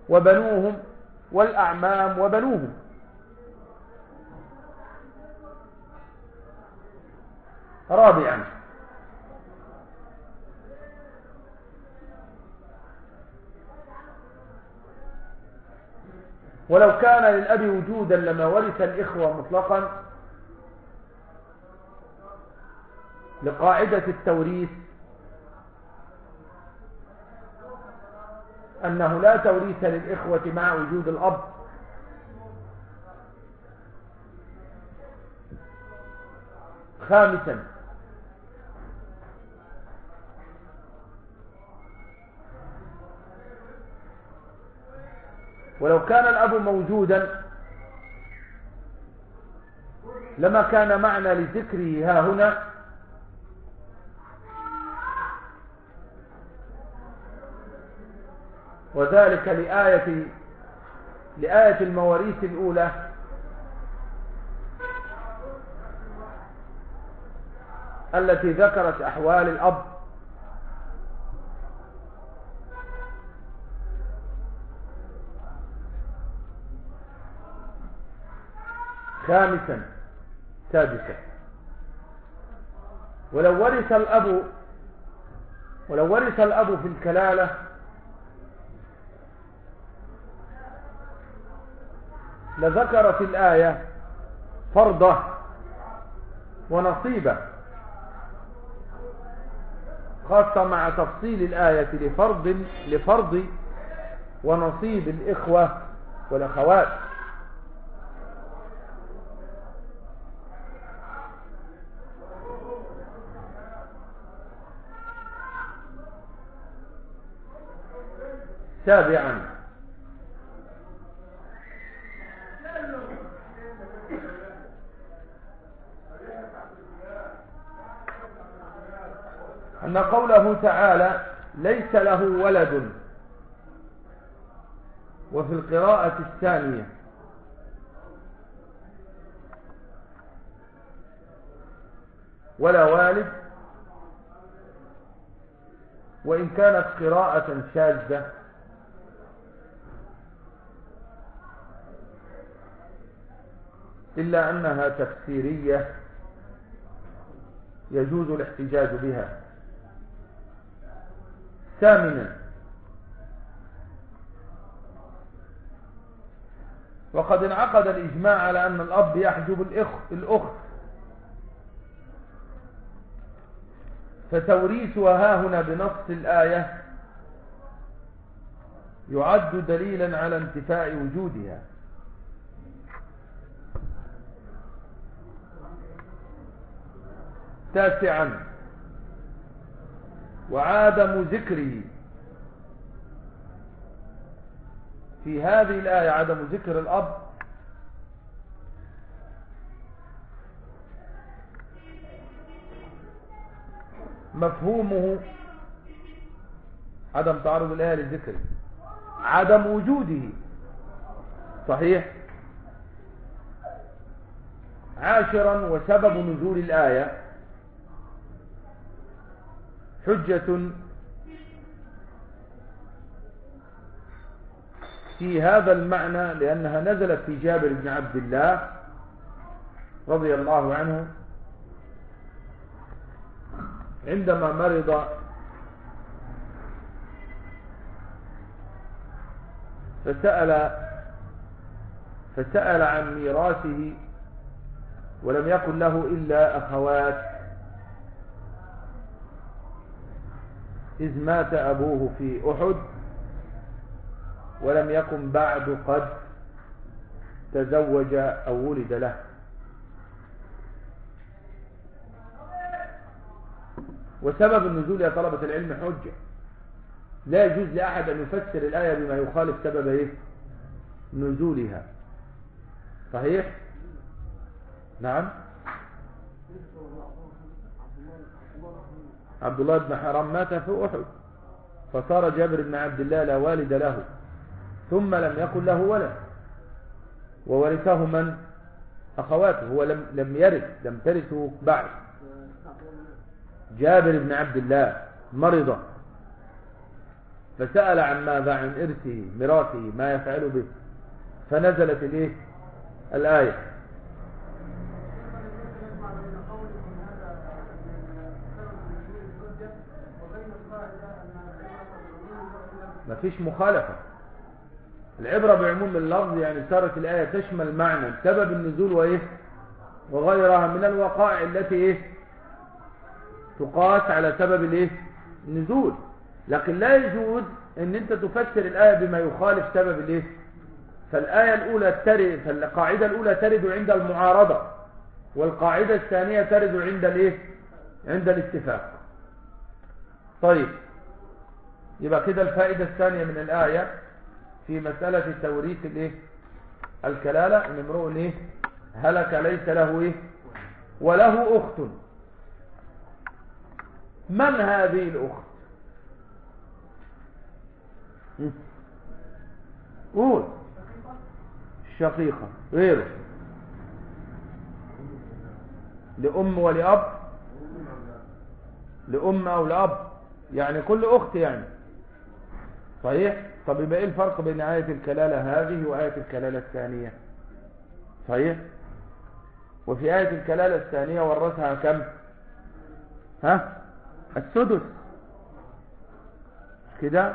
وبنوهم والأعمام وبنوهم. رابعا. ولو كان للأب وجودا لما ورث الإخوة مطلقا لقاعدة التوريث أنه لا توريث للإخوة مع وجود الأب. خامسا ولو كان الأب موجودا لما كان معنى لذكره ها هنا. وذلك لآية لآية المواريث الأولى. التي ذكرت أحوال الأب. خامسا سادسا. ولو ورث الأب ولو ورث الأب في الكلالة لذكر في الآية فرضة ونصيبة خاصة مع تفصيل الآية لفرض لفرض ونصيب الإخوة والأخوات. سابعا أن قوله تعالى ليس له ولد. وفي القراءة الثانية. ولا والد. وإن كانت قراءة شاذة. إلا أنها تفسيرية يجوز الاحتجاج بها. ثامنا وقد انعقد الإجماع على أن الأب يحجب الإخ الأخت. فتوريثها ها هنا بنص الآية يعد دليلا على انتفاء وجودها. تاسعا. وعدم ذكره في هذه الآية عدم ذكر الأب. مفهومه عدم تعرض الآية للذكر. عدم وجوده. صحيح؟ عاشرا وسبب نزول الآية. حجة في هذا المعنى لأنها نزلت في جابر بن عبد الله رضي الله عنه عندما مرض فسأل فسأل عن ميراثه ولم يكن له إلا أخوات إذ مات أبوه في أحد ولم يكن بعد قد تزوج أو ولد له. وسبب النزول يا طلبة العلم حجة. لا يجوز لأحد أن يفسر الآية بما يخالف سبب إيه؟ نزولها. صحيح؟ نعم. عبد الله بن حرام مات في أحد فصار جابر بن عبد الله لا والد له ثم لم يكن له ولد. وورثه من؟ أخواته هو لم, لم يرث لم ترثه بعد. جابر بن عبد الله مرض فسأل عن ماذا؟ عن إرثه ميراثه ما يفعل به. فنزلت الايه الآية. ما فيش مخالفة. العبرة بعموم اللفظ يعني صارت الآية تشمل معنى. سبب النزول وإيه؟ وغيرها من الوقائع التي إيه؟ تقاس على سبب الإيه؟ النزول. لكن لا يجوز إن أنت تفسر الآية بما يخالف سبب الإيه؟ فالآية الأولى ترد فالقاعدة الأولى ترد عند المعارضة والقاعدة الثانية ترد عند الإيه؟ عند الاتفاق. طيب. يبقى كده الفائدة الثانية من الآية في مسألة توريث الإيه؟ الكلالة إن امرؤ إيه؟ هلك ليس له إيه؟ وله أخت. من هذه الأخت؟ قول. الشقيقة غيره. لأم ولأب؟ لأم أو لأب. يعني كل أخت يعني. صحيح؟ طب يبقى إيه الفرق بين آية الكلالة هذه وآية الكلالة الثانية؟ صحيح؟ وفي آية الكلالة الثانية ورثها كم؟ ها؟ السدس. كده؟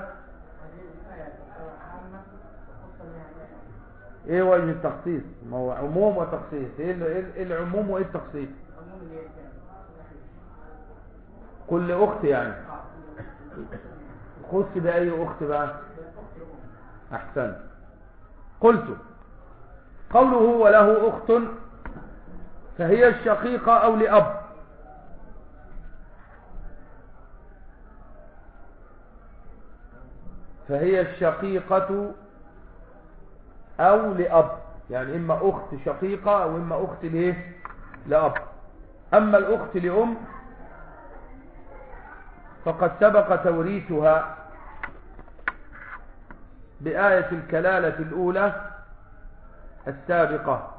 إيه وجه التخصيص؟ ما هو عموم وتخصيص. إيه إيه العموم وإيه التخصيص؟ كل أخت يعني. خص بأي أخت بقى؟ أحسن. قلت قوله وله أخت فهي الشقيقة أو لأب. فهي الشقيقة أو لأب. يعني إما أخت شقيقة أو إما أخت ليه لأب. أما الأخت لأم فقد سبق توريثها. بآية الكلالة الأولى السابقة.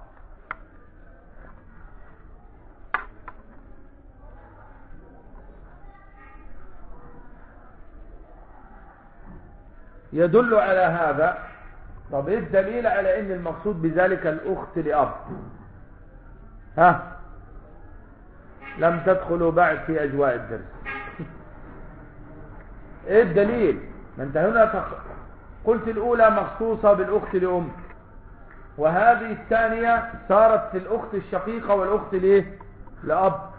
يدل على هذا طب إيه الدليل على إن المقصود بذلك الأخت لأب. ها؟ لم تدخلوا بعد في أجواء الدرس. إيه الدليل؟ ما أنت هنا. قلت الأولى مخصوصة بالأخت لأم. وهذه الثانية صارت في الأخت الشقيقة والأخت ليه لأب.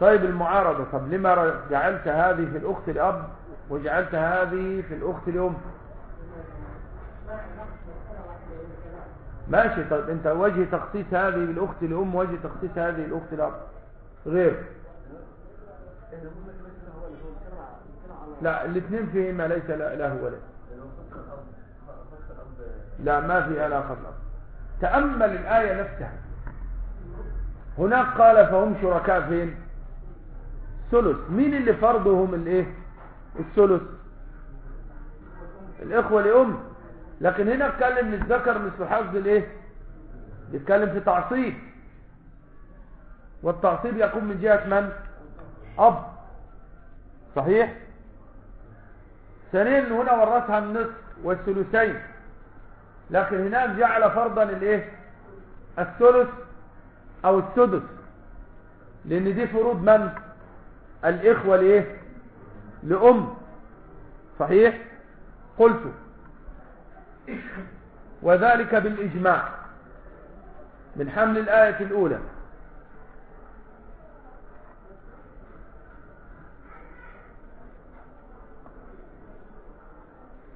طيب المعارضة طب لما جعلت هذه في الأخت الاب وجعلت هذه في الأخت الام ماشي طيب أنت وجه تخصيص هذه بالأخت الام وجه تخصيص هذه الاخت الاب غير. لا الاثنين فيهما ليس له ولد لا ما في علاقة الأب تأمل الآية نفسها. هناك قال فهم شركاء فين؟ ثلث مين اللي فرضهم الإيه؟ الثلث. الإخوة لأم لكن هنا اتكلم للذكر مثل حظ الإيه؟ بيتكلم في تعصيب. والتعصيب يكون من جهة من؟ أب. صحيح؟ ثانيا هنا ورثها النصف والثلثين. لكن هناك جعل فرضا الإيه؟ الثلث أو السدس. لأن دي فروض من؟ الإخوة لإيه؟ لأم. صحيح؟ قلت. وذلك بالإجماع. من حمل الآية الأولى.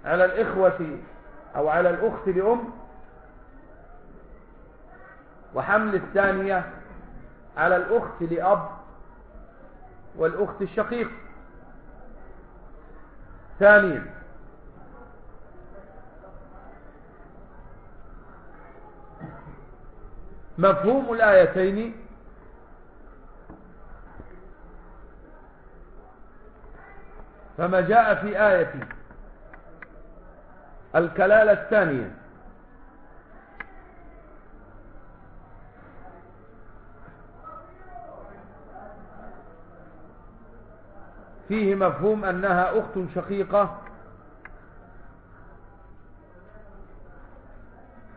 على الإخوة أو على الأخت لأم وحمل الثانية على الأخت لأب والأخت الشقيق. ثانيا مفهوم الآيتين فما جاء في آية الكلالة الثانية. فيه مفهوم أنها أخت شقيقة.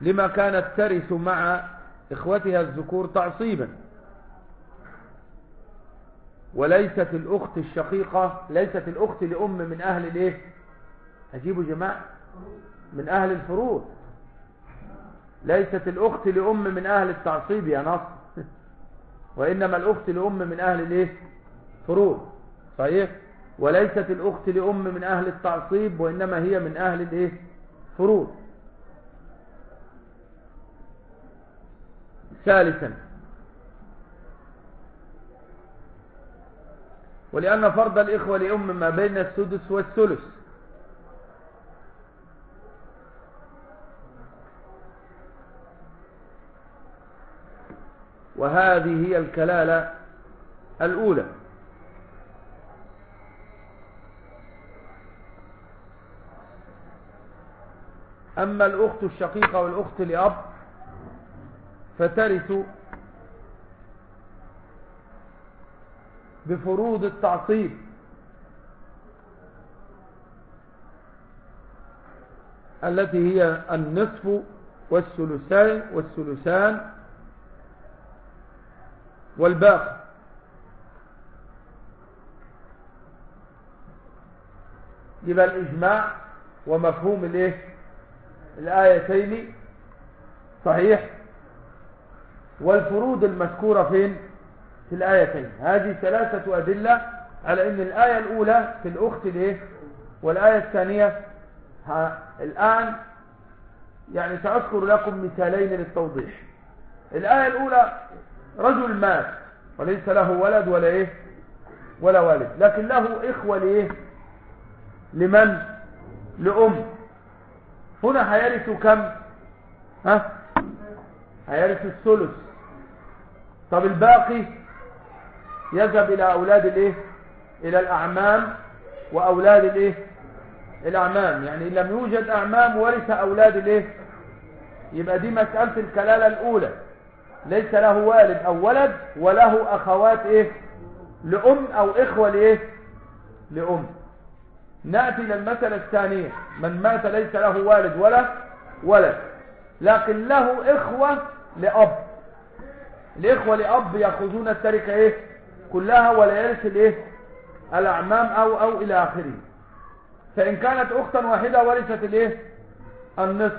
لما كانت ترث مع إخوتها الذكور تعصيبا. وليست الأخت الشقيقة ليست الأخت لأم من أهل الإيه؟ أجيبوا جماعة. من أهل الفروض. ليست الأخت لأم من أهل التعصيب يا نصر. وإنما الأخت لأم من أهل الإيه؟ فروض. صحيح؟ وليست الأخت لأم من أهل التعصيب وإنما هي من أهل الإيه؟ فروض. ثالثا. ولأن فرض الإخوة لأم ما بين السدس والثلث. وهذه هي الكلالة الأولى. أما الأخت الشقيقة والأخت لأب فترث بفروض التعصيب. التي هي النصف والثلثان والثلثان والباقي. يبقى الإجماع ومفهوم الإيه؟ الآيتين صحيح. والفروض المذكورة فين؟ في الآيتين. هذه ثلاثة أدلة على أن الآية الأولى في الأخت الإيه؟ والآية الثانية الآن يعني سأذكر لكم مثالين للتوضيح. الآية الأولى رجل مات وليس له ولد ولا إيه؟ ولا والد. لكن له إخوة لإيه؟ لمن؟ لأم. هنا هيرث كم؟ ها؟ هيرث الثلث. طب الباقي؟ يذهب إلى أولاد الإيه؟ إلى الأعمام وأولاد الإيه؟ الأعمام. يعني إن لم يوجد أعمام ورث أولاد الإيه؟ يبقى دي مسألة الكلالة الأولى. ليس له والد أو ولد وله أخوات إيه؟ لأم أو إخوة لإيه؟ لأم. نأتي للمسألة الثانية من مات ليس له والد ولا ولد لكن له إخوة لأب. الإخوة لأب يأخذون التركة إيه؟ كلها ولا يرث الإيه؟ الأعمام أو أو إلى آخره. فإن كانت أختا واحدة ورثت الإيه؟ النصف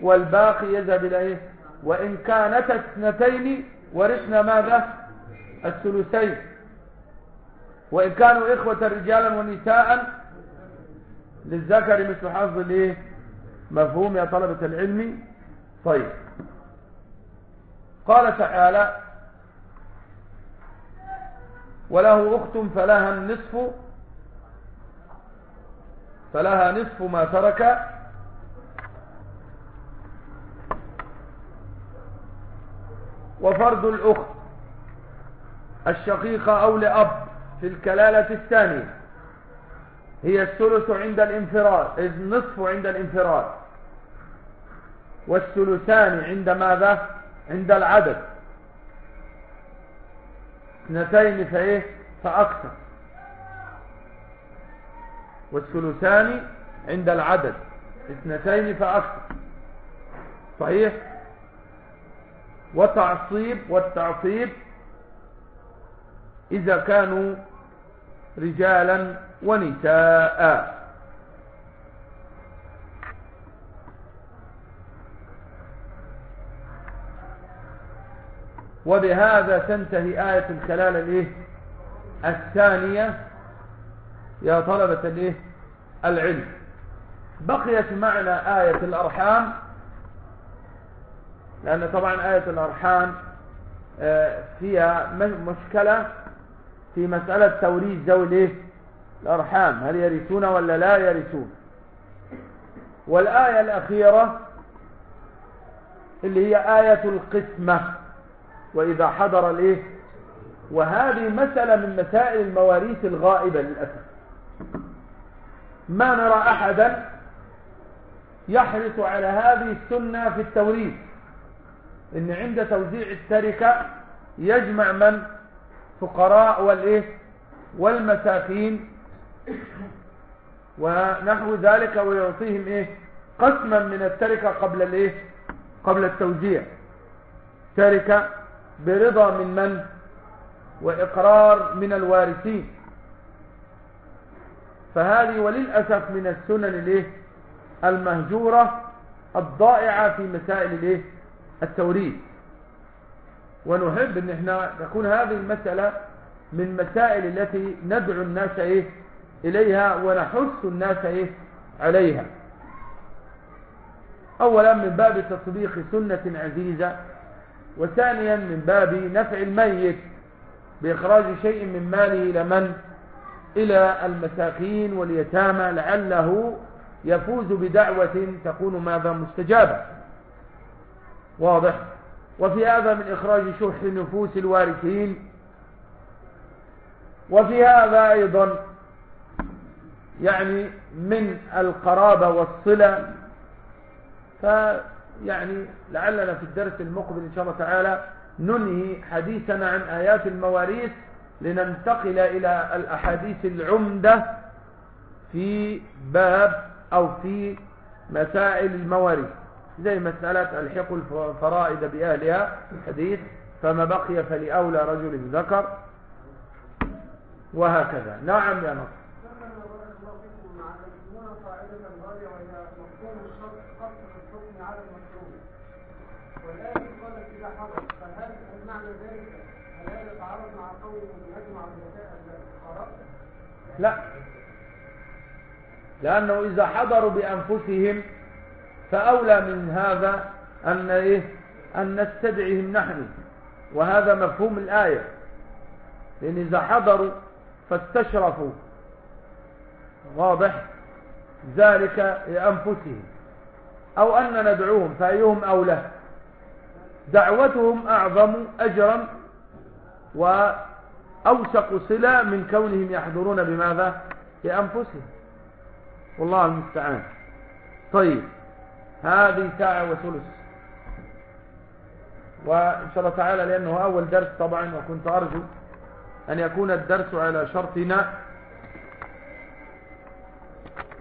والباقي يذهب إلى إيه؟ وإن كانت اثنتين ورثنا ماذا؟ الثلثين. وإن كانوا إخوة رجالا ونساء للذكر مثل حظ الإيه؟ مفهوم يا طلبة العلم. طيب. قال تعالى وله أخت فلها النصف فلها نصف ما ترك وفرد الأخت الشقيقة أو لأب في الكلالة الثانية. هي الثلث عند الانفراد إذ نصف عند الانفراد. والثلثان عند ماذا؟ عند العدد. اثنتين فإيه؟ فأكثر. والثلثان عند العدد اثنتين فأكثر. صحيح؟ وتعصيب والتعصيب إذا كانوا رجالا ونساء. وبهذا تنتهي آية الكلالة الإيه؟ الثانية يا طلبة الإيه؟ العلم. بقيت معنا آية الأرحام. لأن طبعا آية الأرحام آه، فيها مشكلة في مسألة توريث ذوي الإيه؟ الأرحام هل يرثون ولا لا يرثون. والآية الأخيرة اللي هي آية القسمة وإذا حضر الإيه؟ وهذه مسألة من مسائل المواريث الغائبة للأسف. ما نرى أحدا يحرص على هذه السنة في التوريث إن عند توزيع التركة يجمع من؟ فقراء والإيه؟ والمساكين. ونحو ذلك ويعطيهم إيه؟ قسما من التركة قبل الإيه؟ قبل التوزيع. تركة برضا من من؟ وإقرار من الوارثين. فهذه وللأسف من السنن الإيه؟ المهجورة الضائعة في مسائل الإيه؟ التوريث ونحب إن إحنا تكون هذه المسألة من مسائل التي ندعو الناس إيه؟ إليها ونحث الناس إيه؟ عليها. اولا من باب تطبيق سنة عزيزة وثانيا من باب نفع الميت بإخراج شيء من ماله إلى من؟ إلى المساكين واليتامى لعله يفوز بدعوة تكون ماذا؟ مستجابة. واضح. وفي هذا من إخراج شح نفوس الوارثين. وفي هذا أيضا يعني من القرابة والصلة. فيعني لعلنا في الدرس المقبل إن شاء الله تعالى ننهي حديثنا عن آيات المواريث لننتقل إلى الأحاديث العمدة في باب أو في مسائل المواريث. زي مسألة الحق الفرائد بأهلها حديث فما بقي فلأولى رجل ذكر وهكذا. نعم يا نصر. لا. لأنه إذا حضروا بأنفسهم فأولى من هذا أن, إيه؟ أن نستدعيهم نحن. وهذا مفهوم الآية. لأن إذا حضروا فاستشرفوا. واضح؟ ذلك لأنفسهم. أو أن ندعوهم فأيهم أولى؟ دعوتهم أعظم أجرا وأوسق صلة من كونهم يحضرون بماذا؟ لأنفسهم. والله المستعان. طيب. هذه ساعة وثلث. وإن شاء الله تعالى لأنه أول درس طبعا وكنت أرجو أن يكون الدرس على شرطنا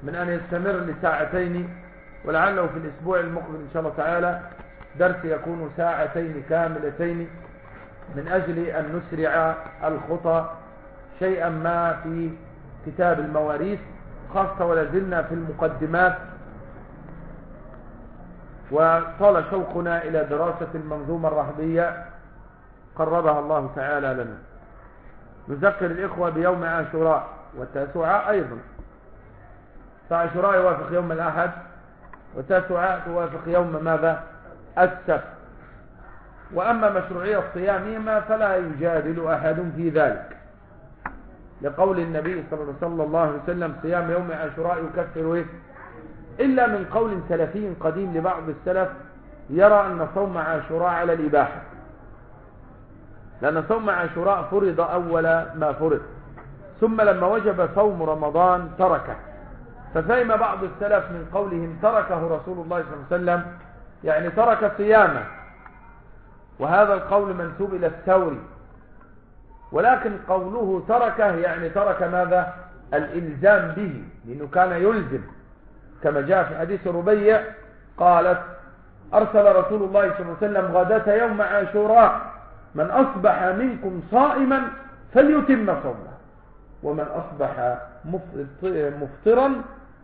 من أن يستمر لساعتين ولعله في الأسبوع المقبل إن شاء الله تعالى درس يكون ساعتين كاملتين من أجل أن نسرع الخطى شيئا ما في كتاب المواريث خاصة ولازلنا في المقدمات وطال شوقنا إلى دراسة المنظومة الرهبية قربها الله تعالى لنا. نذكر الإخوة بيوم عاشوراء والتاسعاء أيضا. فعاشوراء يوافق يوم الأحد وتاسعاء توافق يوم ماذا؟ السبت. وأما مشروعية صيامهما فلا يجادل أحد في ذلك. لقول النبي صلى الله عليه وسلم صيام يوم عاشوراء يكفر إيه؟ إلا من قول سلفي قديم لبعض السلف يرى أن صوم عاشوراء على الإباحة. لأن صوم عاشوراء فرض أول ما فرض. ثم لما وجب صوم رمضان تركه. ففهم بعض السلف من قولهم تركه رسول الله صلى الله عليه وسلم يعني ترك صيامه. وهذا القول منسوب إلى الثوري. ولكن قوله تركه يعني ترك ماذا؟ الإلزام به لأنه كان يلزم. كما جاء في حديث ربيع قالت أرسل رسول الله صلى الله عليه وسلم غداة يوم عاشوراء من أصبح منكم صائما فليتم صومه ومن أصبح مفطرا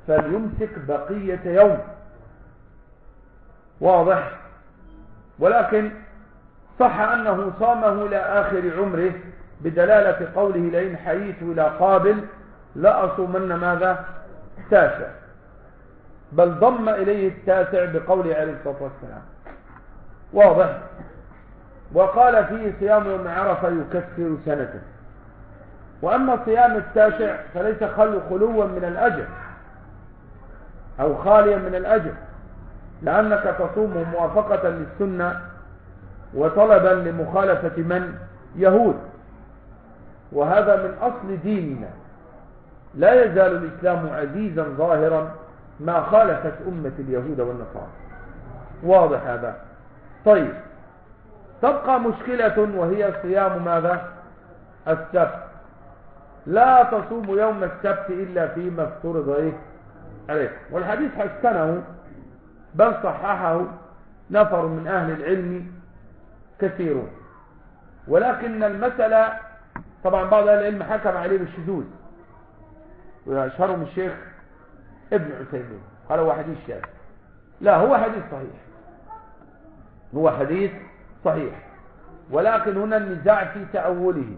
فليمسك بقية يوم. واضح؟ ولكن صح أنه صامه إلى آخر عمره بدلالة قوله لئن حييت إلى قابل لأصومن ماذا؟ تاسع. بل ضم إليه التاسع بقوله عليه الصلاة والسلام. واضح؟ وقال فيه صيام يوم عرفة يكفر سنة وأما صيام التاسع فليس خلو خلوا من الأجر أو خاليا من الأجر لأنك تصوم موافقة للسنة وطلبا لمخالفة من؟ يهود. وهذا من أصل ديننا. لا يزال الإسلام عزيزا ظاهرا ما خالفت أمة اليهود والنصارى. واضح هذا. طيب تبقى مشكلة وهي صيام ماذا؟ السبت. لا تصوم يوم السبت إلا فيما افترض إيه؟ عليه. والحديث حسنه بل صححه نفر من أهل العلم كثيرون ولكن المسألة طبعا بعض أهل العلم حكم عليه بالشذوذ. وأشهرهم الشيخ ابن عثيمين. قال هو حديث شاذ. لا هو حديث صحيح. هو حديث صحيح. ولكن هنا النزاع في تأوله.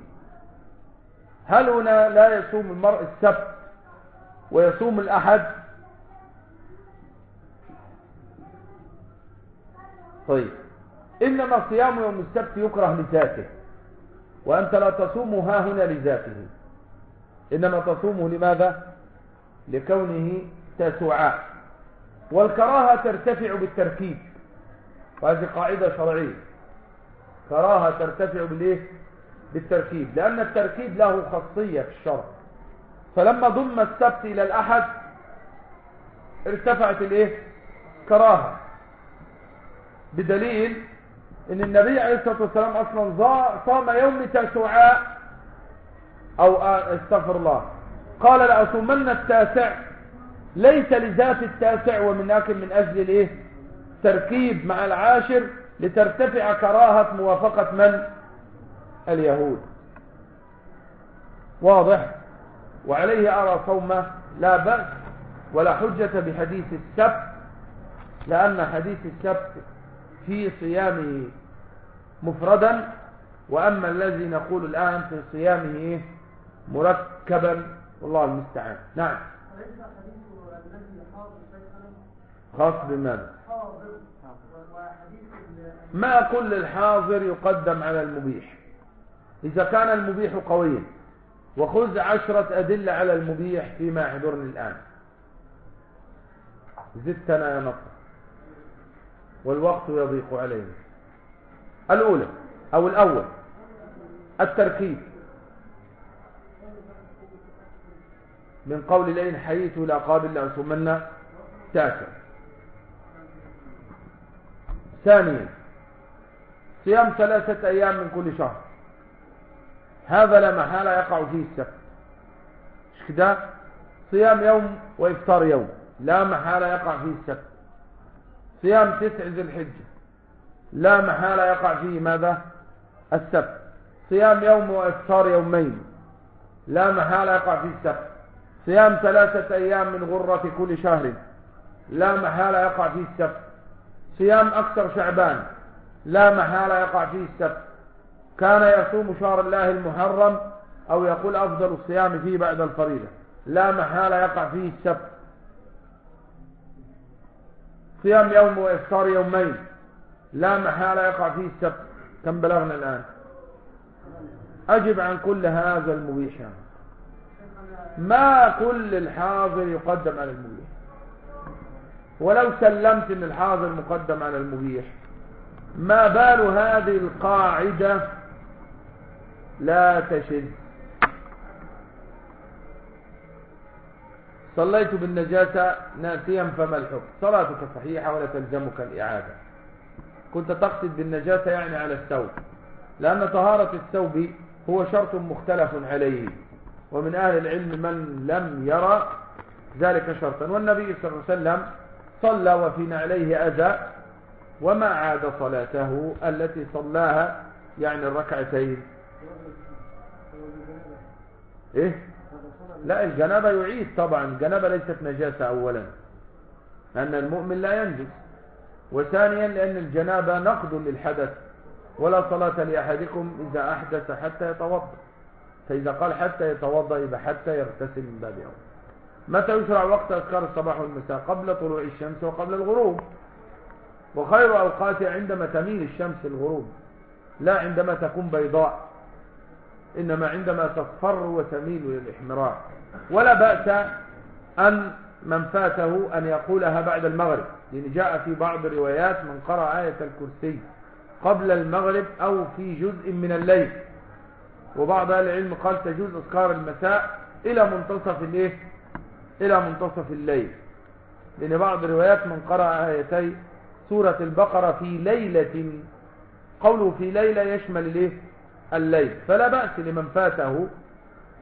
هل هنا لا يصوم المرء السبت ويصوم الأحد؟ طيب. إنما صيام يوم السبت يكره لذاته. وأنت لا تصوم ها هنا لذاته. إنما تصومه لماذا؟ لكونه تسعاء والكراهة ترتفع بالتركيب. وهذه قاعدة شرعية. كراهة ترتفع بالإيه؟ بالتركيب. لأن التركيب له خاصية في الشرع. فلما ضم السبت إلى الأحد ارتفعت الإيه؟ كراهة. بدليل إن النبي عليه الصلاة والسلام أصلا صام يوم تسعاء أو استغفر الله. قال لأصومن التاسع. ليس لذات التاسع ومن لكن من أجل الإيه؟ تركيب مع العاشر لترتفع كراهة موافقة من؟ اليهود. واضح؟ وعليه أرى صومه لا بأس ولا حجة بحديث السبت لأن حديث السبت في صيامه مفردا وأما الذي نقول الآن في صيامه مركبا والله المستعان. نعم. خاص بماذا ما كل الحاضر يقدم على المبيح. إذا كان المبيح قويا وخذ عشرة أدلة على المبيح فيما يحضرني الآن. زدتنا يا نصر. والوقت يضيق علينا. الأولى أو الأول التركيب. من قول لئن حييت لا قابل لأصومن تاسع. ثانيا صيام ثلاثة أيام من كل شهر. هذا لا محالة يقع فيه السبت. مش كده؟ صيام يوم وإفطار يوم. لا محالة يقع فيه السبت. صيام تسع ذي الحجة. لا محالة يقع فيه ماذا؟ السبت. صيام يوم وإفطار يومين. لا محالة يقع فيه السبت. صيام ثلاثة أيام من غرة كل شهر. لا محالة يقع فيه السبت. صيام أكثر شعبان. لا محالة يقع فيه السبت. كان يصوم شهر الله المحرم أو يقول أفضل الصيام فيه بعد الفريضة. لا محالة يقع فيه السبت. صيام يوم وإفطار يومين. لا محالة يقع فيه السبت. كم بلغنا الآن؟ أجب عن كل هذا المبيح ما كل الحاضر يقدم على المبيح. ولو سلمت إن الحاضر مقدم على المبيح. ما بال هذه القاعدة لا تشذ صليت بالنجاسة ناسيا فما الحكم. صلاتك صحيحة ولا تلزمك الإعادة. كنت تقصد بالنجاسة يعني على الثوب. لأن طهارة الثوب هو شرط مختلف عليه. ومن أهل العلم من لم يرى ذلك شرطا. والنبي صلى الله عليه وسلم صلى وفي نعليه أذى وما عاد صلاته التي صلاها يعني الركعتين. إيه؟ لا الجنابة يعيد طبعا. الجنابة ليست نجاسة اولا لأن المؤمن لا ينجس. وثانيا لأن الجنابة نقد للحدث ولا صلاة لأحدكم إذا أحدث حتى يتوضأ. فإذا قال حتى يتوضأ يبقى حتى يغتسل من باب أول متى يشرع وقت أذكار الصباح والمساء؟ قبل طلوع الشمس وقبل الغروب. وخير أوقاتها عندما تميل الشمس الغروب لا عندما تكون بيضاء إنما عندما تصفر وتميل للإحمرار ولا بأس أن من فاته أن يقولها بعد المغرب. لأن جاء في بعض الروايات من قرأ آية الكرسي قبل المغرب أو في جزء من الليل. وبعض أهل العلم قال تجوز أذكار المساء إلى منتصف الإيه؟ إلى منتصف الليل. لأن بعض الروايات من قرأ آيتي سورة البقرة في ليلة قوله في ليلة يشمل الإيه؟ الليل. فلا بأس لمن فاته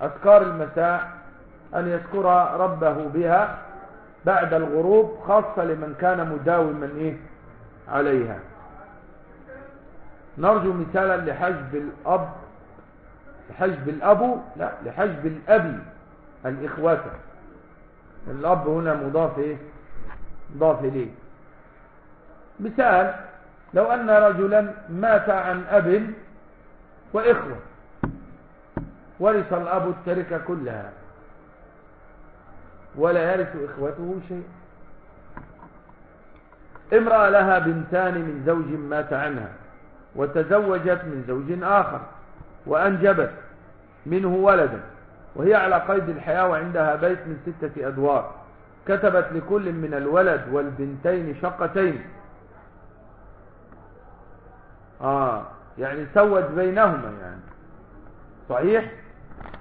أذكار المساء أن يذكر ربه بها بعد الغروب خاصة لمن كان مداوما إيه؟ عليها. نرجو مثالا لحجب الأب لحجب الأب لا لحجب الأب الإخوة. الأب هنا مضاف إيه؟ مضاف إليه. مثال لو أن رجلا مات عن أب وإخوة ورث الأب التركة كلها ولا يرث إخوته شيء امرأة لها بنتان من زوج مات عنها وتزوجت من زوج آخر. وأنجبت منه ولدا وهي على قيد الحياة وعندها بيت من ستة أدوار. كتبت لكل من الولد والبنتين شقتين. آه يعني سوت بينهما يعني. صحيح؟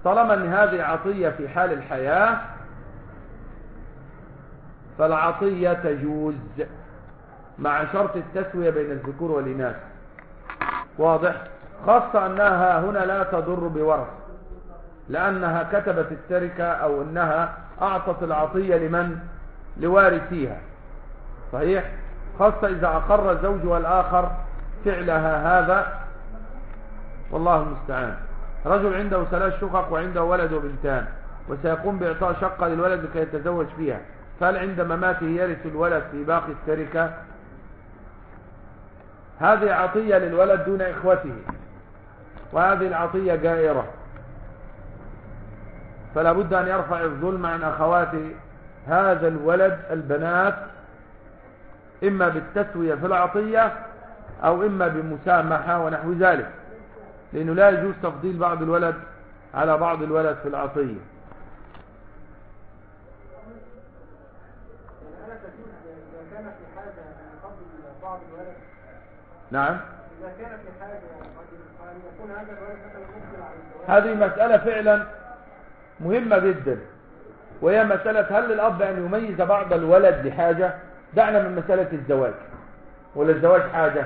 طالما إن هذه عطية في حال الحياة فالعطية تجوز مع شرط التسوية بين الذكور والإناث. واضح؟ خاصة أنها هنا لا تضر بورث لأنها كتبت التركة أو أنها أعطت العطية لمن؟ لوارثيها. صحيح؟ خاصة إذا أقر الزوج والآخر فعلها هذا والله المستعان. رجل عنده ثلاث شقق وعنده ولد وبنتان وسيقوم بإعطاء شقة للولد لكي يتزوج فيها. فهل عند مماته يرث الولد في باقي التركة هذه عطية للولد دون إخوته. وهذه العطية جائرة. فلا بد أن يرفع الظلم عن أخوات هذا الولد البنات إما بالتسوية في العطية أو إما بمسامحة ونحو ذلك لأنه لا يجوز تفضيل بعض الولد على بعض الولد في العطية. نعم. إذا كان في هذه مسألة فعلا مهمة جدا وهي مسألة هل للأب أن يميز بعض الولد لحاجة؟ دعنا من مسألة الزواج. ولا الزواج حاجة؟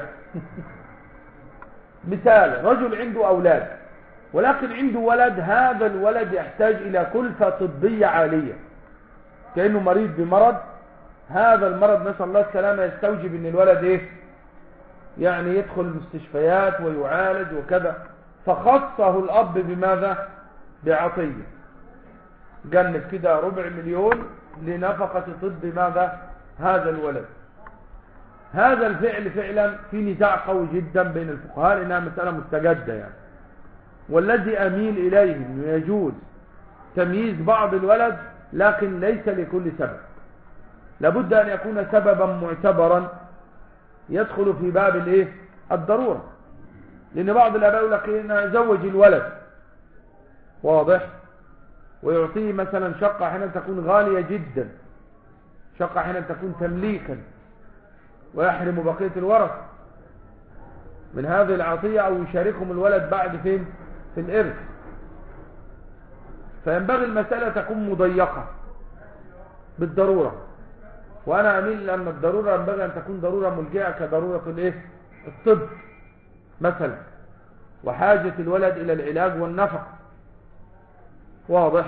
مثال رجل عنده أولاد ولكن عنده ولد هذا الولد يحتاج إلى كلفة طبية عالية. كأنه مريض بمرض هذا المرض نسأل الله السلامة يستوجب أن الولد إيه؟ يعني يدخل المستشفيات ويعالج وكذا. فخصه الأب بماذا؟ بعطية. جنب كده ربع مليون لنفقة طب ماذا؟ هذا الولد. هذا الفعل فعلا في نزاع قوي جدا بين الفقهاء لأنها مسألة مستجدة يعني. والذي أميل إليه أنه يجوز تمييز بعض الولد لكن ليس لكل سبب. لابد أن يكون سببا معتبرا يدخل في باب الايه؟ الضرورة. لأن بعض الآباء يقول لك إن زوج الولد. واضح. ويعطيه مثلا شقة حين تكون غالية جدا. شقة حين تكون تمليكا. ويحرم بقية الورث. من هذه العطية أو يشاركهم الولد بعد فين؟ في الإرث. فينبغي المسألة تكون مضيقة. بالضرورة. وأنا أميل أن الضرورة ينبغي أن تكون ضرورة ملجئة كضرورة الإيه؟ الطب مثلا. وحاجة الولد إلى العلاج والنفق. واضح.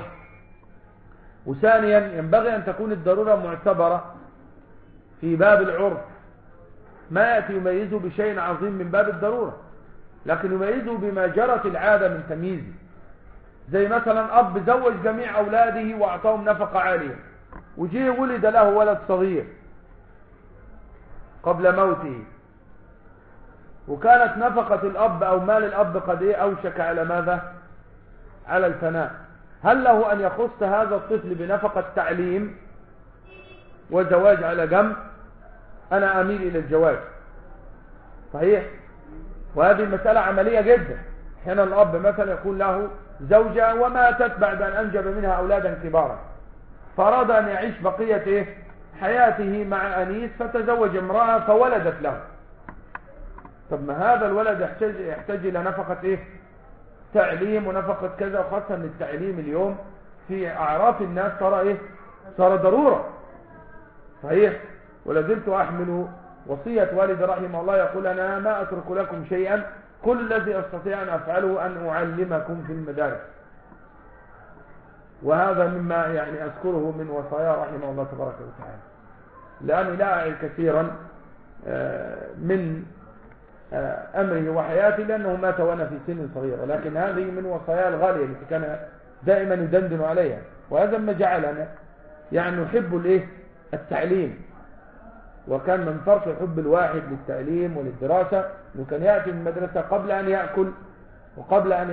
وثانيا ينبغي أن تكون الضرورة معتبرة في باب العرف. ما يأتي يميزه بشيء عظيم من باب الضرورة لكن يميزه بما جرت العادة من تمييزه. زي مثلا أب زوج جميع أولاده وأعطاهم نفقة عالية. وجيه ولد له ولد صغير قبل موته. وكانت نفقة الأب أو مال الأب قد إيه أوشك على ماذا؟ على الفناء. هل له أن يخص هذا الطفل بنفقة تعليم وزواج على جنب؟ أنا أميل إلى الجواز. صحيح؟ وهذه المسألة عملية جدا. حين الأب مثلا يكون له زوجة وماتت بعد أن أنجب منها أولادا كبارا. فأراد أن يعيش بقية؟ حياته مع أنيس فتزوج امرأة فولدت له طب ما هذا الولد يحتاج, يحتاج إلى نفقة إيه؟ تعليم ونفقة كذا وخاصة التعليم اليوم في أعراف الناس صار إيه؟ صار ضرورة صحيح ولازلت أحمل وصية والد رحمه الله يقول أنا ما أترك لكم شيئا كل الذي أستطيع أن أفعله أن أعلمكم في المدارس وهذا مما يعني أذكره من وصايا رحمه الله تبارك وتعالى. لأني لا أعي كثيرا من أمره وحياته لأنه مات وأنا في سن صغيرة لكن هذه من وصايا الغالية التي كان دائما يدندن عليها. وهذا ما جعلنا يعني نحب الإيه؟ التعليم. وكان من فرط حب الواحد للتعليم وللدراسة إنه كان يأتي من المدرسة قبل أن يأكل وقبل أن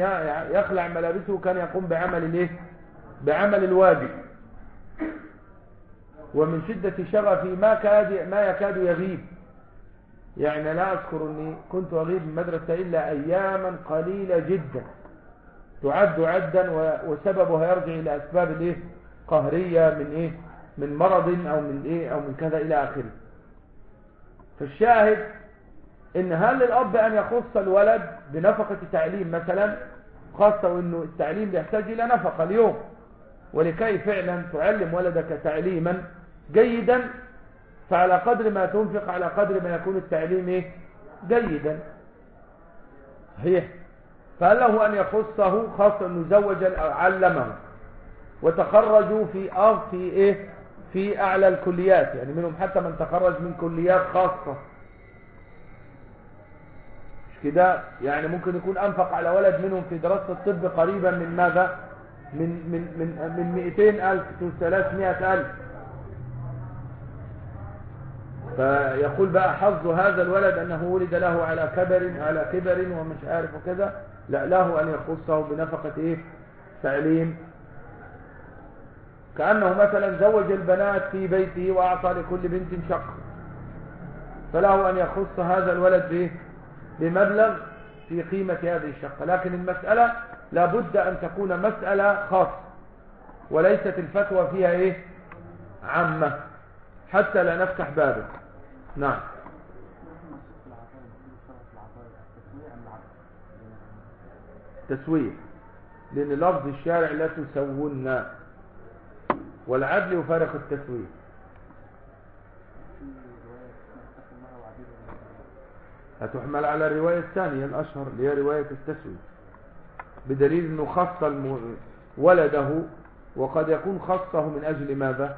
يخلع ملابسه كان يقوم بعمل الإيه؟ بعمل الواجب ومن شدة شغفي ما كاد ما يكاد يغيب. يعني لا أذكر أني كنت أغيب من المدرسة إلا أياما قليلة جدا. تعد عدا وسببها يرجع إلى أسباب الإيه؟ قهرية من إيه؟ من مرض أو من إيه؟ أو من كذا إلى آخره. فالشاهد إن هل للأب أن يخص الولد بنفقة تعليم مثلا؟ خاصة وإنه التعليم يحتاج إلى نفقة اليوم. ولكي فعلا تعلم ولدك تعليما جيدا فعلى قدر ما تنفق على قدر ما يكون التعليم إيه؟ جيدا. صحيح. فهل له أن يخصه خاصة أنه زوج علمه وتخرجوا في أرض في إيه؟ في أعلى الكليات يعني منهم حتى من تخرج من كليات خاصة. مش كده؟ يعني ممكن يكون أنفق على ولد منهم في دراسة الطب قريبا من ماذا؟ من من من من 200 ألف to 300 ألف. فيقول بقى حظ هذا الولد أنه ولد له على كبر على كبر ومش عارف وكذا لا له أن يخصه بنفقة إيه؟ تعليم. كأنه مثلا زوج البنات في بيته وأعطى لكل بنت شق فله أن يخص هذا الولد به بمبلغ في قيمة هذه الشقة. لكن المسألة لابد أن تكون مسألة خاصة وليست الفتوى فيها إيه؟ عامة. حتى لا نفتح بابه نعم. تسوية. لأن لفظ الشارع لا تسوون والعدل يفارق التسوية. هتحمل على الرواية الثانية الأشهر اللي هي رواية التسوية. بدليل أنه خص. ولده وقد يكون خصه من أجل ماذا؟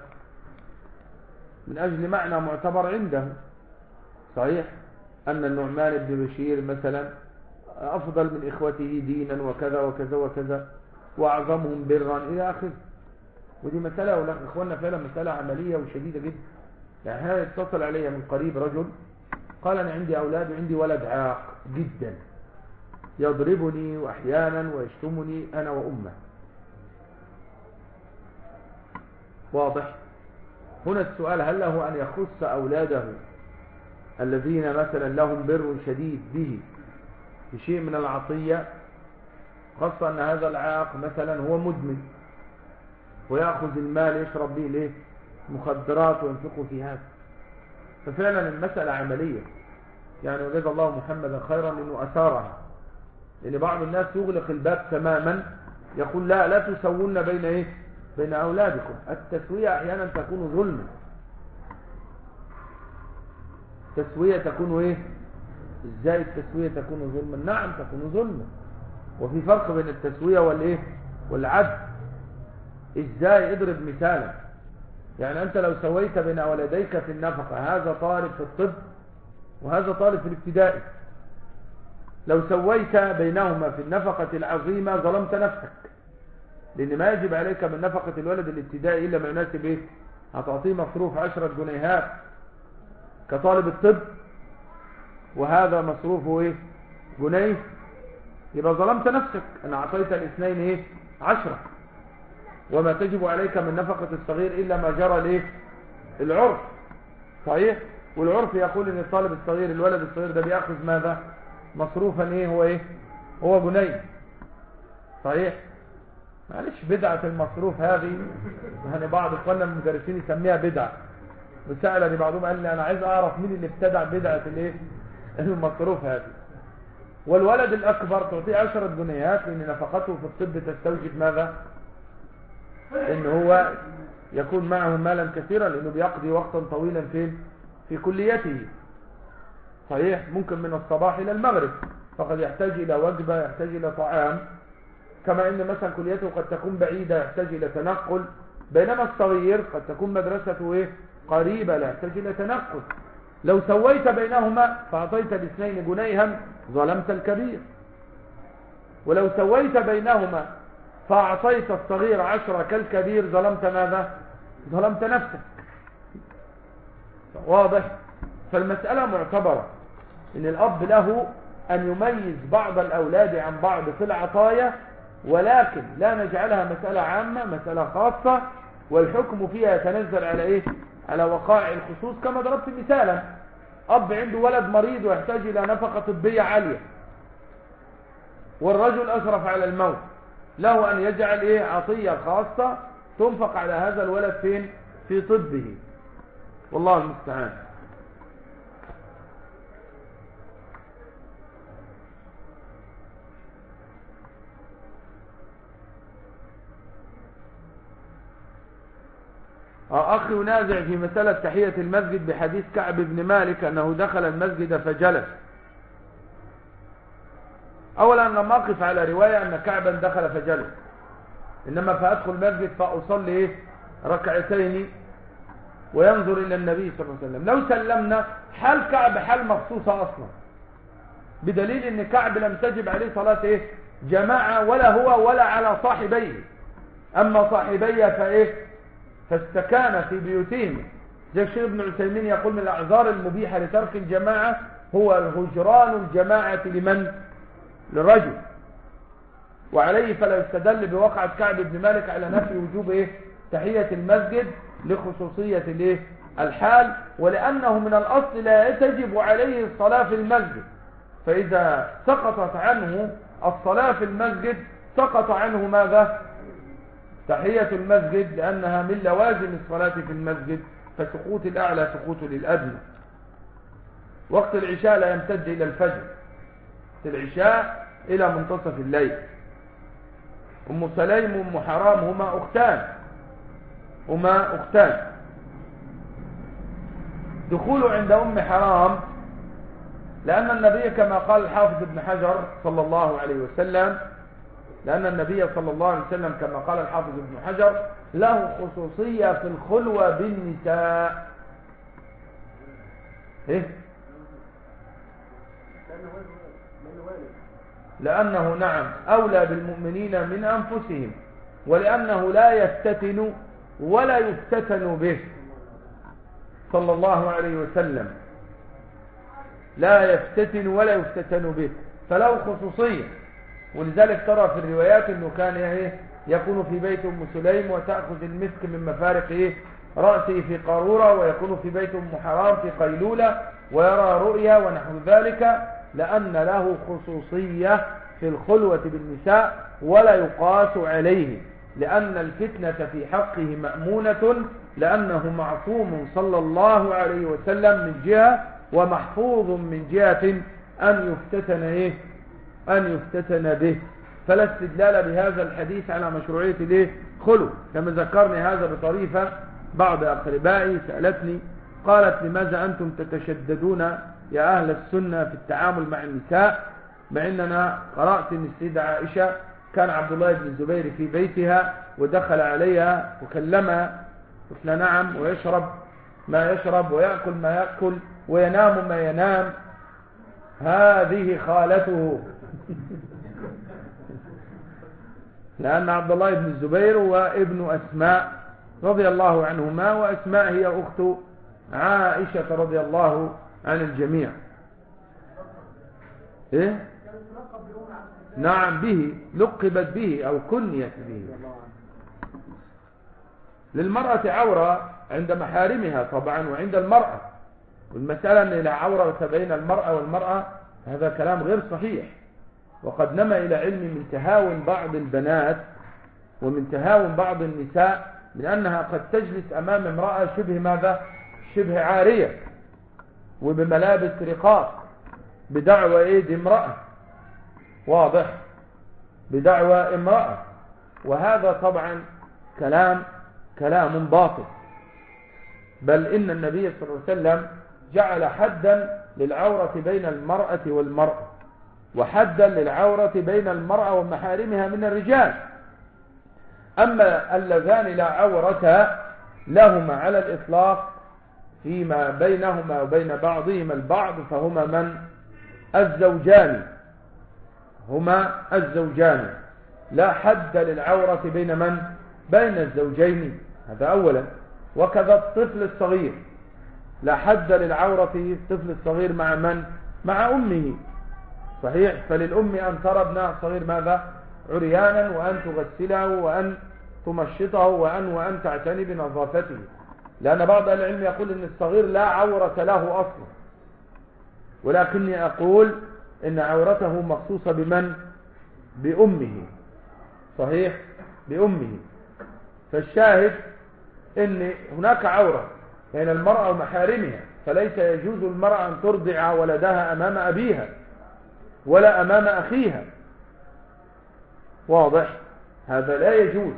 من أجل معنى معتبر عنده. صحيح؟ أن النعمان بن بشير مثلا أفضل من إخوته دينا وكذا وكذا وكذا وأعظمهم برا إلى آخره. ودي مسألة ولا إخواننا فعلا مسألة عملية وشديدة جدا. يعني اتصل علي من قريب رجل قال أنا عندي أولاد وعندي ولد عاق جدا. يضربني وأحيانا ويشتمني أنا وأمه. واضح؟ هنا السؤال هل له أن يخص أولاده الذين مثلا لهم بر شديد به بشيء من العطية؟ خاصة أن هذا العاق مثلا هو مدمن ويأخذ المال يشرب به مخدرات وينفقه في هذا. ففعلا المسألة عملية. يعني وجد الله محمدا خيرا لأنه أثارها. لأن بعض الناس يغلق الباب تماما يقول لا لا تسوون بين إيه؟ بين أولادكم. التسوية أحيانا تكون ظلما. التسوية تكون إيه؟ إزاي التسوية تكون ظلما؟ نعم تكون ظلما. وفي فرق بين التسوية والإيه؟ والعدل. إزاي؟ اضرب مثالا. يعني أنت لو سويت بين ولديك في النفقة هذا طالب في الطب وهذا طالب في الابتدائي. لو سويت بينهما في النفقة العظيمة ظلمت نفسك لأن ما يجب عليك من نفقة الولد الابتدائي إلا ما يناسب إيه؟ هتعطيه مصروف عشرة جنيهات كطالب الطب وهذا مصروفه إيه؟ جنيه. يبقى ظلمت نفسك. أنا أعطيت الاثنين إيه؟ عشرة. وما تجب عليك من نفقة الصغير إلا ما جرى ليه؟ العرف. صحيح؟ والعرف يقول إن الطالب الصغير الولد الصغير ده بيأخذ ماذا؟ مصروفا إيه؟ هو إيه؟ هو جنيه صحيح؟ معلش بدعة المصروف هذه. يعني بعض إخواننا المدرسين يسميها بدعة. وسألني بعضهم قال لي أنا عايز أعرف مين اللي ابتدع بدعة الإيه؟ المصروف هذه. والولد الأكبر تعطيه عشرة جنيهات لأن نفقته في الطب تستوجب ماذا؟ إن هو يكون معه مالا كثيرا لأنه بيقضي وقتا طويلا فين في كليته. صحيح؟ ممكن من الصباح إلى المغرب. فقد يحتاج إلى وجبة يحتاج إلى طعام. كما إن مثلا كليته قد تكون بعيدة يحتاج إلى تنقل. بينما الصغير قد تكون مدرسته إيه؟ قريبة لا يحتاج إلى تنقل. لو سويت بينهما فأعطيت الاثنين جنيها ظلمت الكبير. ولو سويت بينهما فأعطيت الصغير عشرة كالكبير ظلمت ماذا؟ ظلمت نفسك. واضح؟ فالمسألة معتبرة إن الأب له أن يميز بعض الأولاد عن بعض في العطايا ولكن لا نجعلها مسألة عامة مسألة خاصة والحكم فيها يتنزل على إيه؟ على وقائع الخصوص. كما ضربت مثالا أب عنده ولد مريض ويحتاج إلى نفقة طبية عالية والرجل أشرف على الموت. له أن يجعل إيه عطية خاصة تنفق على هذا الولد فين؟ في طبه. والله المستعان. أخي ينازع في مسألة تحية المسجد بحديث كعب بن مالك أنه دخل المسجد فجلس. اولا لما أقف على رواية أن كعبا دخل فجلس إنما فأدخل المسجد فأصلي ركعتين وينظر إلى النبي صلى الله عليه وسلم. لو سلمنا حال كعب حال مخصوصة أصلا. بدليل إن كعب لم تجب عليه صلاة إيه؟ جماعة ولا هو ولا على صاحبيه. أما صاحبيه فإيه؟ فاستكان في بيوتهم. زي الشيخ ابن عثيمين يقول من الأعذار المبيحة لترك الجماعة هو هجران الجماعة لمن؟ للرجل. وعليه فلا يستدل بوقعة كعب بن مالك على نفي وجوب إيه؟ تحية المسجد لخصوصية الإيه؟ الحال ولأنه من الأصل لا تجب عليه الصلاة في المسجد. فإذا سقطت عنه الصلاة في المسجد سقط عنه ماذا؟ تحية المسجد لأنها من لوازم الصلاة في المسجد فسقوط الأعلى سقوط للأدنى. وقت العشاء لا يمتد إلى الفجر. العشاء إلى منتصف الليل. أم سليم وأم حرام هما أختان. هما أختان. دخول عند أم حرام لأن النبي كما قال الحافظ ابن حجر صلى الله عليه وسلم لأن النبي صلى الله عليه وسلم كما قال الحافظ ابن حجر له خصوصية في الخلوة بالنساء. إيه؟ لأنه نعم أولى بالمؤمنين من أنفسهم ولأنه لا يفتتن ولا يفتتن به صلى الله عليه وسلم لا يفتتن ولا يفتتن به فله خصوصية ولذلك ترى في الروايات أنه كان إيه يكون في بيت أم سليم وتأخذ المسك من مفارق إيه رأسه في قارورة ويكون في بيت أم حرام في قيلولة ويرى رؤيا ونحو ذلك لأن له خصوصية في الخلوة بالنساء ولا يقاس عليه لأن الفتنة في حقه مأمونة لأنه معصوم صلى الله عليه وسلم من جهة ومحفوظ من جهة أن يفتتن إيه؟ أن يفتتن به. فلا استدلال بهذا الحديث على مشروعية الإيه؟ خلو. كما ذكرني هذا بطريفة بعض أقربائي سألتني قالت لماذا أنتم تتشددون يا أهل السنة في التعامل مع النساء مع أننا قرأت أن السيدة عائشة كان عبد الله بن الزبير في بيتها ودخل عليها وكلمها قلنا نعم ويشرب ما يشرب ويأكل ما يأكل وينام ما ينام. هذه خالته. لأن عبد الله بن الزبير وابن أسماء رضي الله عنهما وأسماء هي أخت عائشة رضي الله عن الجميع. إيه؟ نعم به لقبت به أو كنيت به. للمرأة عورة عند محارمها طبعا وعند المرأة. والمسألة أن لا عورة بين المرأة والمرأة هذا كلام غير صحيح. وقد نما إلى علم من تهاون بعض البنات ومن تهاون بعض النساء من أنها قد تجلس أمام امرأة شبه ماذا؟ شبه عارية. وبملابس رقاق بدعوى ايد امرأة. واضح؟ بدعوى امرأة. وهذا طبعا كلام كلام باطل. بل إن النبي صلى الله عليه وسلم جعل حدا للعورة بين المرأة والمرأة وحدا للعورة بين المرأة ومحارمها من الرجال. أما اللذان لا عورة لهما على الإطلاق فيما بينهما وبين بعضهما البعض فهما من؟ الزوجان. هما الزوجان. لا حد للعورة بين من؟ بين الزوجين. هذا أولا. وكذا الطفل الصغير. لا حد للعورة الطفل الصغير مع من؟ مع أمه. صحيح؟ فللأم أن ترى ابنها الصغير ماذا؟ عريانا وأن تغسله وأن تمشطه وأن وأن تعتني بنظافته. لأن بعض العلم يقول أن الصغير لا عورة له أصلا. ولكني أقول أن عورته مخصوصة بمن؟ بأمه. صحيح؟ بأمه. فالشاهد أن هناك عورة بين المرأة ومحارمها فليس يجوز المرأة أن ترضع ولدها أمام أبيها ولا أمام أخيها. واضح؟ هذا لا يجوز.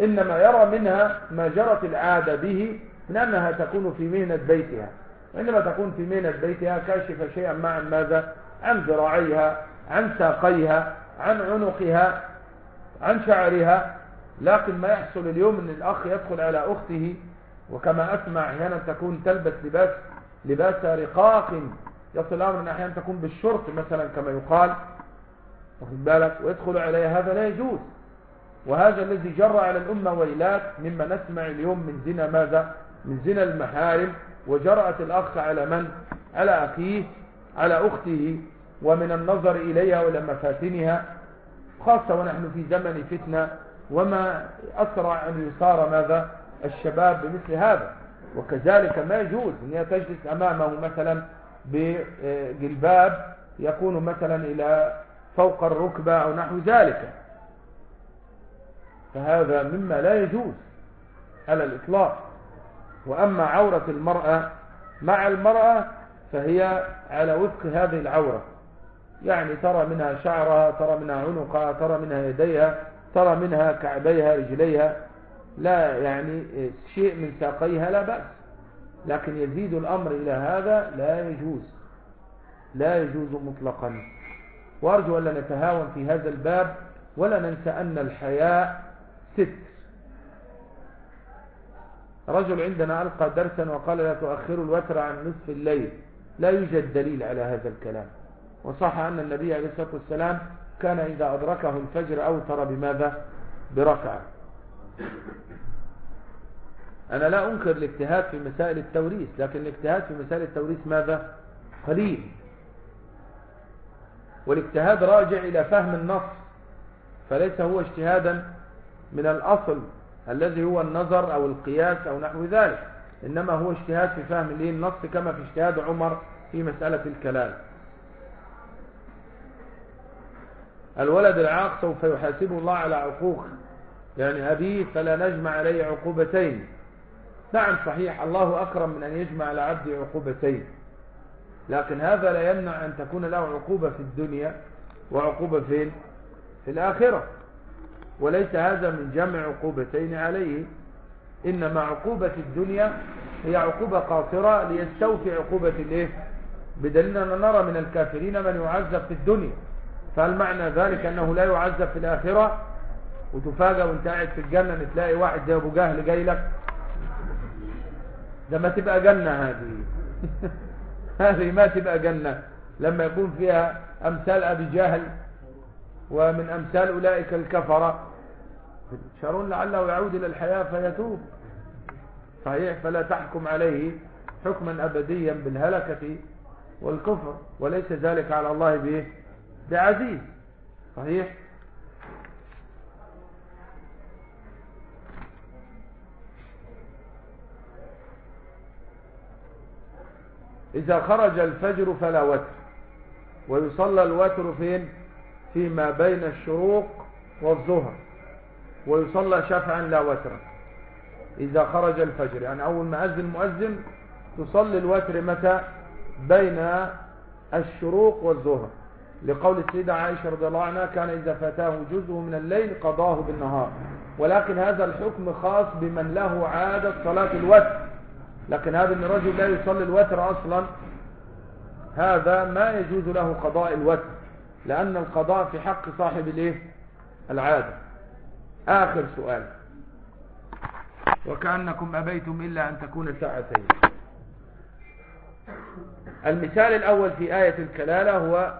إنما يرى منها ما جرت العادة به من أنها تكون في مهنة بيتها. وإنما تكون في مهنة بيتها كاشفة شيئا مع ماذا؟ عن ذراعيها عن ساقيها عن عنقها عن شعرها. لكن ما يحصل اليوم إن الأخ يدخل على أخته وكما أسمع أحيانا تكون تلبس لباس لباس رقاق. يصل الأمر إن أحيانا تكون بالشرط مثلا كما يقال. بالك؟ ويدخل عليها هذا لا يجوز. وهذا الذي جرى على الأمة ويلات مما نسمع اليوم من زنا ماذا؟ من زنا المحارم. وجرأت الأخ على من؟ على أخيه على أخته. ومن النظر إليها وإلى مفاتنها خاصة ونحن في زمن فتنة. وما أسرع أن يصار ماذا؟ الشباب بمثل هذا. وكذلك ما يجوز أن تجلس أمامه مثلا بجلباب يكون مثلا إلى فوق الركبة أو نحو ذلك. فهذا مما لا يجوز على الإطلاق. وأما عورة المرأة مع المرأة فهي على وفق هذه العورة. يعني ترى منها شعرها ترى منها عنقها ترى منها يديها ترى منها كعبيها رجليها. لا يعني شيء من ساقيها لا بأس. لكن يزيد الأمر إلى هذا لا يجوز. لا يجوز مطلقا. وأرجو أن لا نتهاون في هذا الباب ولا ننسى أن الحياء ست. رجل عندنا ألقى درسا وقال لا تؤخروا الوتر عن نصف الليل. لا يوجد دليل على هذا الكلام. وصح أن النبي عليه الصلاة والسلام كان إذا أدركه الفجر أوتر بماذا؟ بركعة. أنا لا أنكر الاجتهاد في مسائل التوريث لكن الاجتهاد في مسائل التوريث ماذا؟ قليل. والاجتهاد راجع إلى فهم النص فليس هو اجتهادا من الأصل الذي هو النظر أو القياس أو نحو ذلك. إنما هو اجتهاد في فهم ليه النص كما في اجتهاد عمر في مسألة الكلام. الولد العاق سوف يحاسبه الله على عقوق. يعني أبيه فلا نجمع عليه عقوبتين. نعم صحيح الله أكرم من أن يجمع على عبده عقوبتين. لكن هذا لا يمنع أن تكون له عقوبة في الدنيا وعقوبة فين؟ في الآخرة. وليس هذا من جمع عقوبتين عليه. إنما عقوبة الدنيا هي عقوبة قاصرة ليستوفي عقوبة الإيه؟ بدليل نرى من الكافرين من يعذب في الدنيا. فهل معنى ذلك أنه لا يعذب في الآخرة. وتفاجأ وأنت قاعد في الجنة تلاقي واحد زي أبو جهل جاي لك. ده ما تبقى جنة هذه. هذه ما تبقى جنة. لما يكون فيها أمثال أبي جهل ومن أمثال أولئك الكفرة. شارون لعله يعود إلى الحياة فيتوب. صحيح؟ فلا تحكم عليه حكما أبديا بالهلكة والكفر وليس ذلك على الله به بعزيز. صحيح؟ إذا خرج الفجر فلا وتر ويصلى الوتر فين؟ فيما بين الشروق والظهر. ويصلى شفعا لا وترا إذا خرج الفجر. يعني أول ما أذن مؤذن تصلي الوتر متى؟ بين الشروق والظهر. لقول السيدة عائشة رضي الله عنها كان إذا فاتاه جزء من الليل قضاه بالنهار. ولكن هذا الحكم خاص بمن له عادة صلاة الوتر. لكن هذا إن الرجل لا يصلي الوتر أصلا هذا ما يجوز له قضاء الوتر لأن القضاء في حق صاحب الإيه؟ العادة. آخر سؤال. وكأنكم أبيتم إلا أن تكون ساعتين. المثال الأول في آية الكلالة هو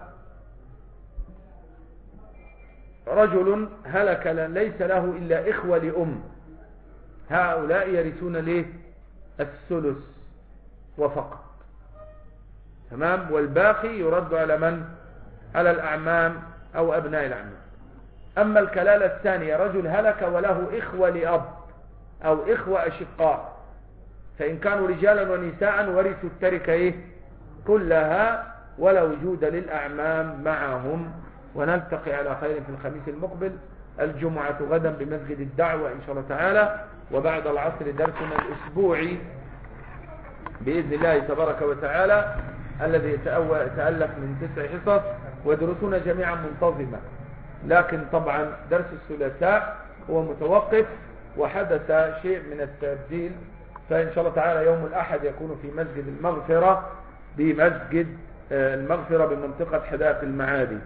رجل هلك ليس له إلا إخوة لأم. هؤلاء يرثون ليه؟ الثلث وفقط. تمام؟ والباقي يرد على من؟ على الأعمام أو أبناء الأعمام. أما الكلالة الثانية رجل هلك وله إخوة لأب أو إخوة أشقاء فإن كانوا رجالا ونساء ورثوا التركة إيه؟ كلها ولا وجود للأعمام معهم ونلتقي على خير في الخميس المقبل الجمعة غدا بمسجد الدعوة إن شاء الله تعالى وبعد العصر درسنا الأسبوعي بإذن الله تبارك وتعالى الذي يتألف من تسع حصص ودرسنا جميعا منتظمة لكن طبعا درس الثلاثاء هو متوقف وحدث شيء من التبديل فإن شاء الله تعالى يوم الأحد يكون في مسجد المغفرة بمسجد المغفرة بمنطقة حدائق المعادي.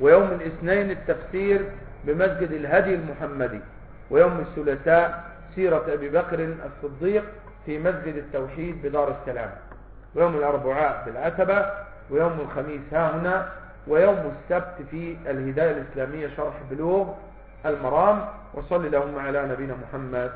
ويوم الاثنين التفسير بمسجد الهدي المحمدي. ويوم الثلاثاء سيرة أبي بكر الصديق في مسجد التوحيد بدار السلام. ويوم الأربعاء في العتبة ويوم الخميس ها هنا ويوم السبت في الهداية الإسلامية شرح بلوغ المرام وصل اللهم على نبينا محمد.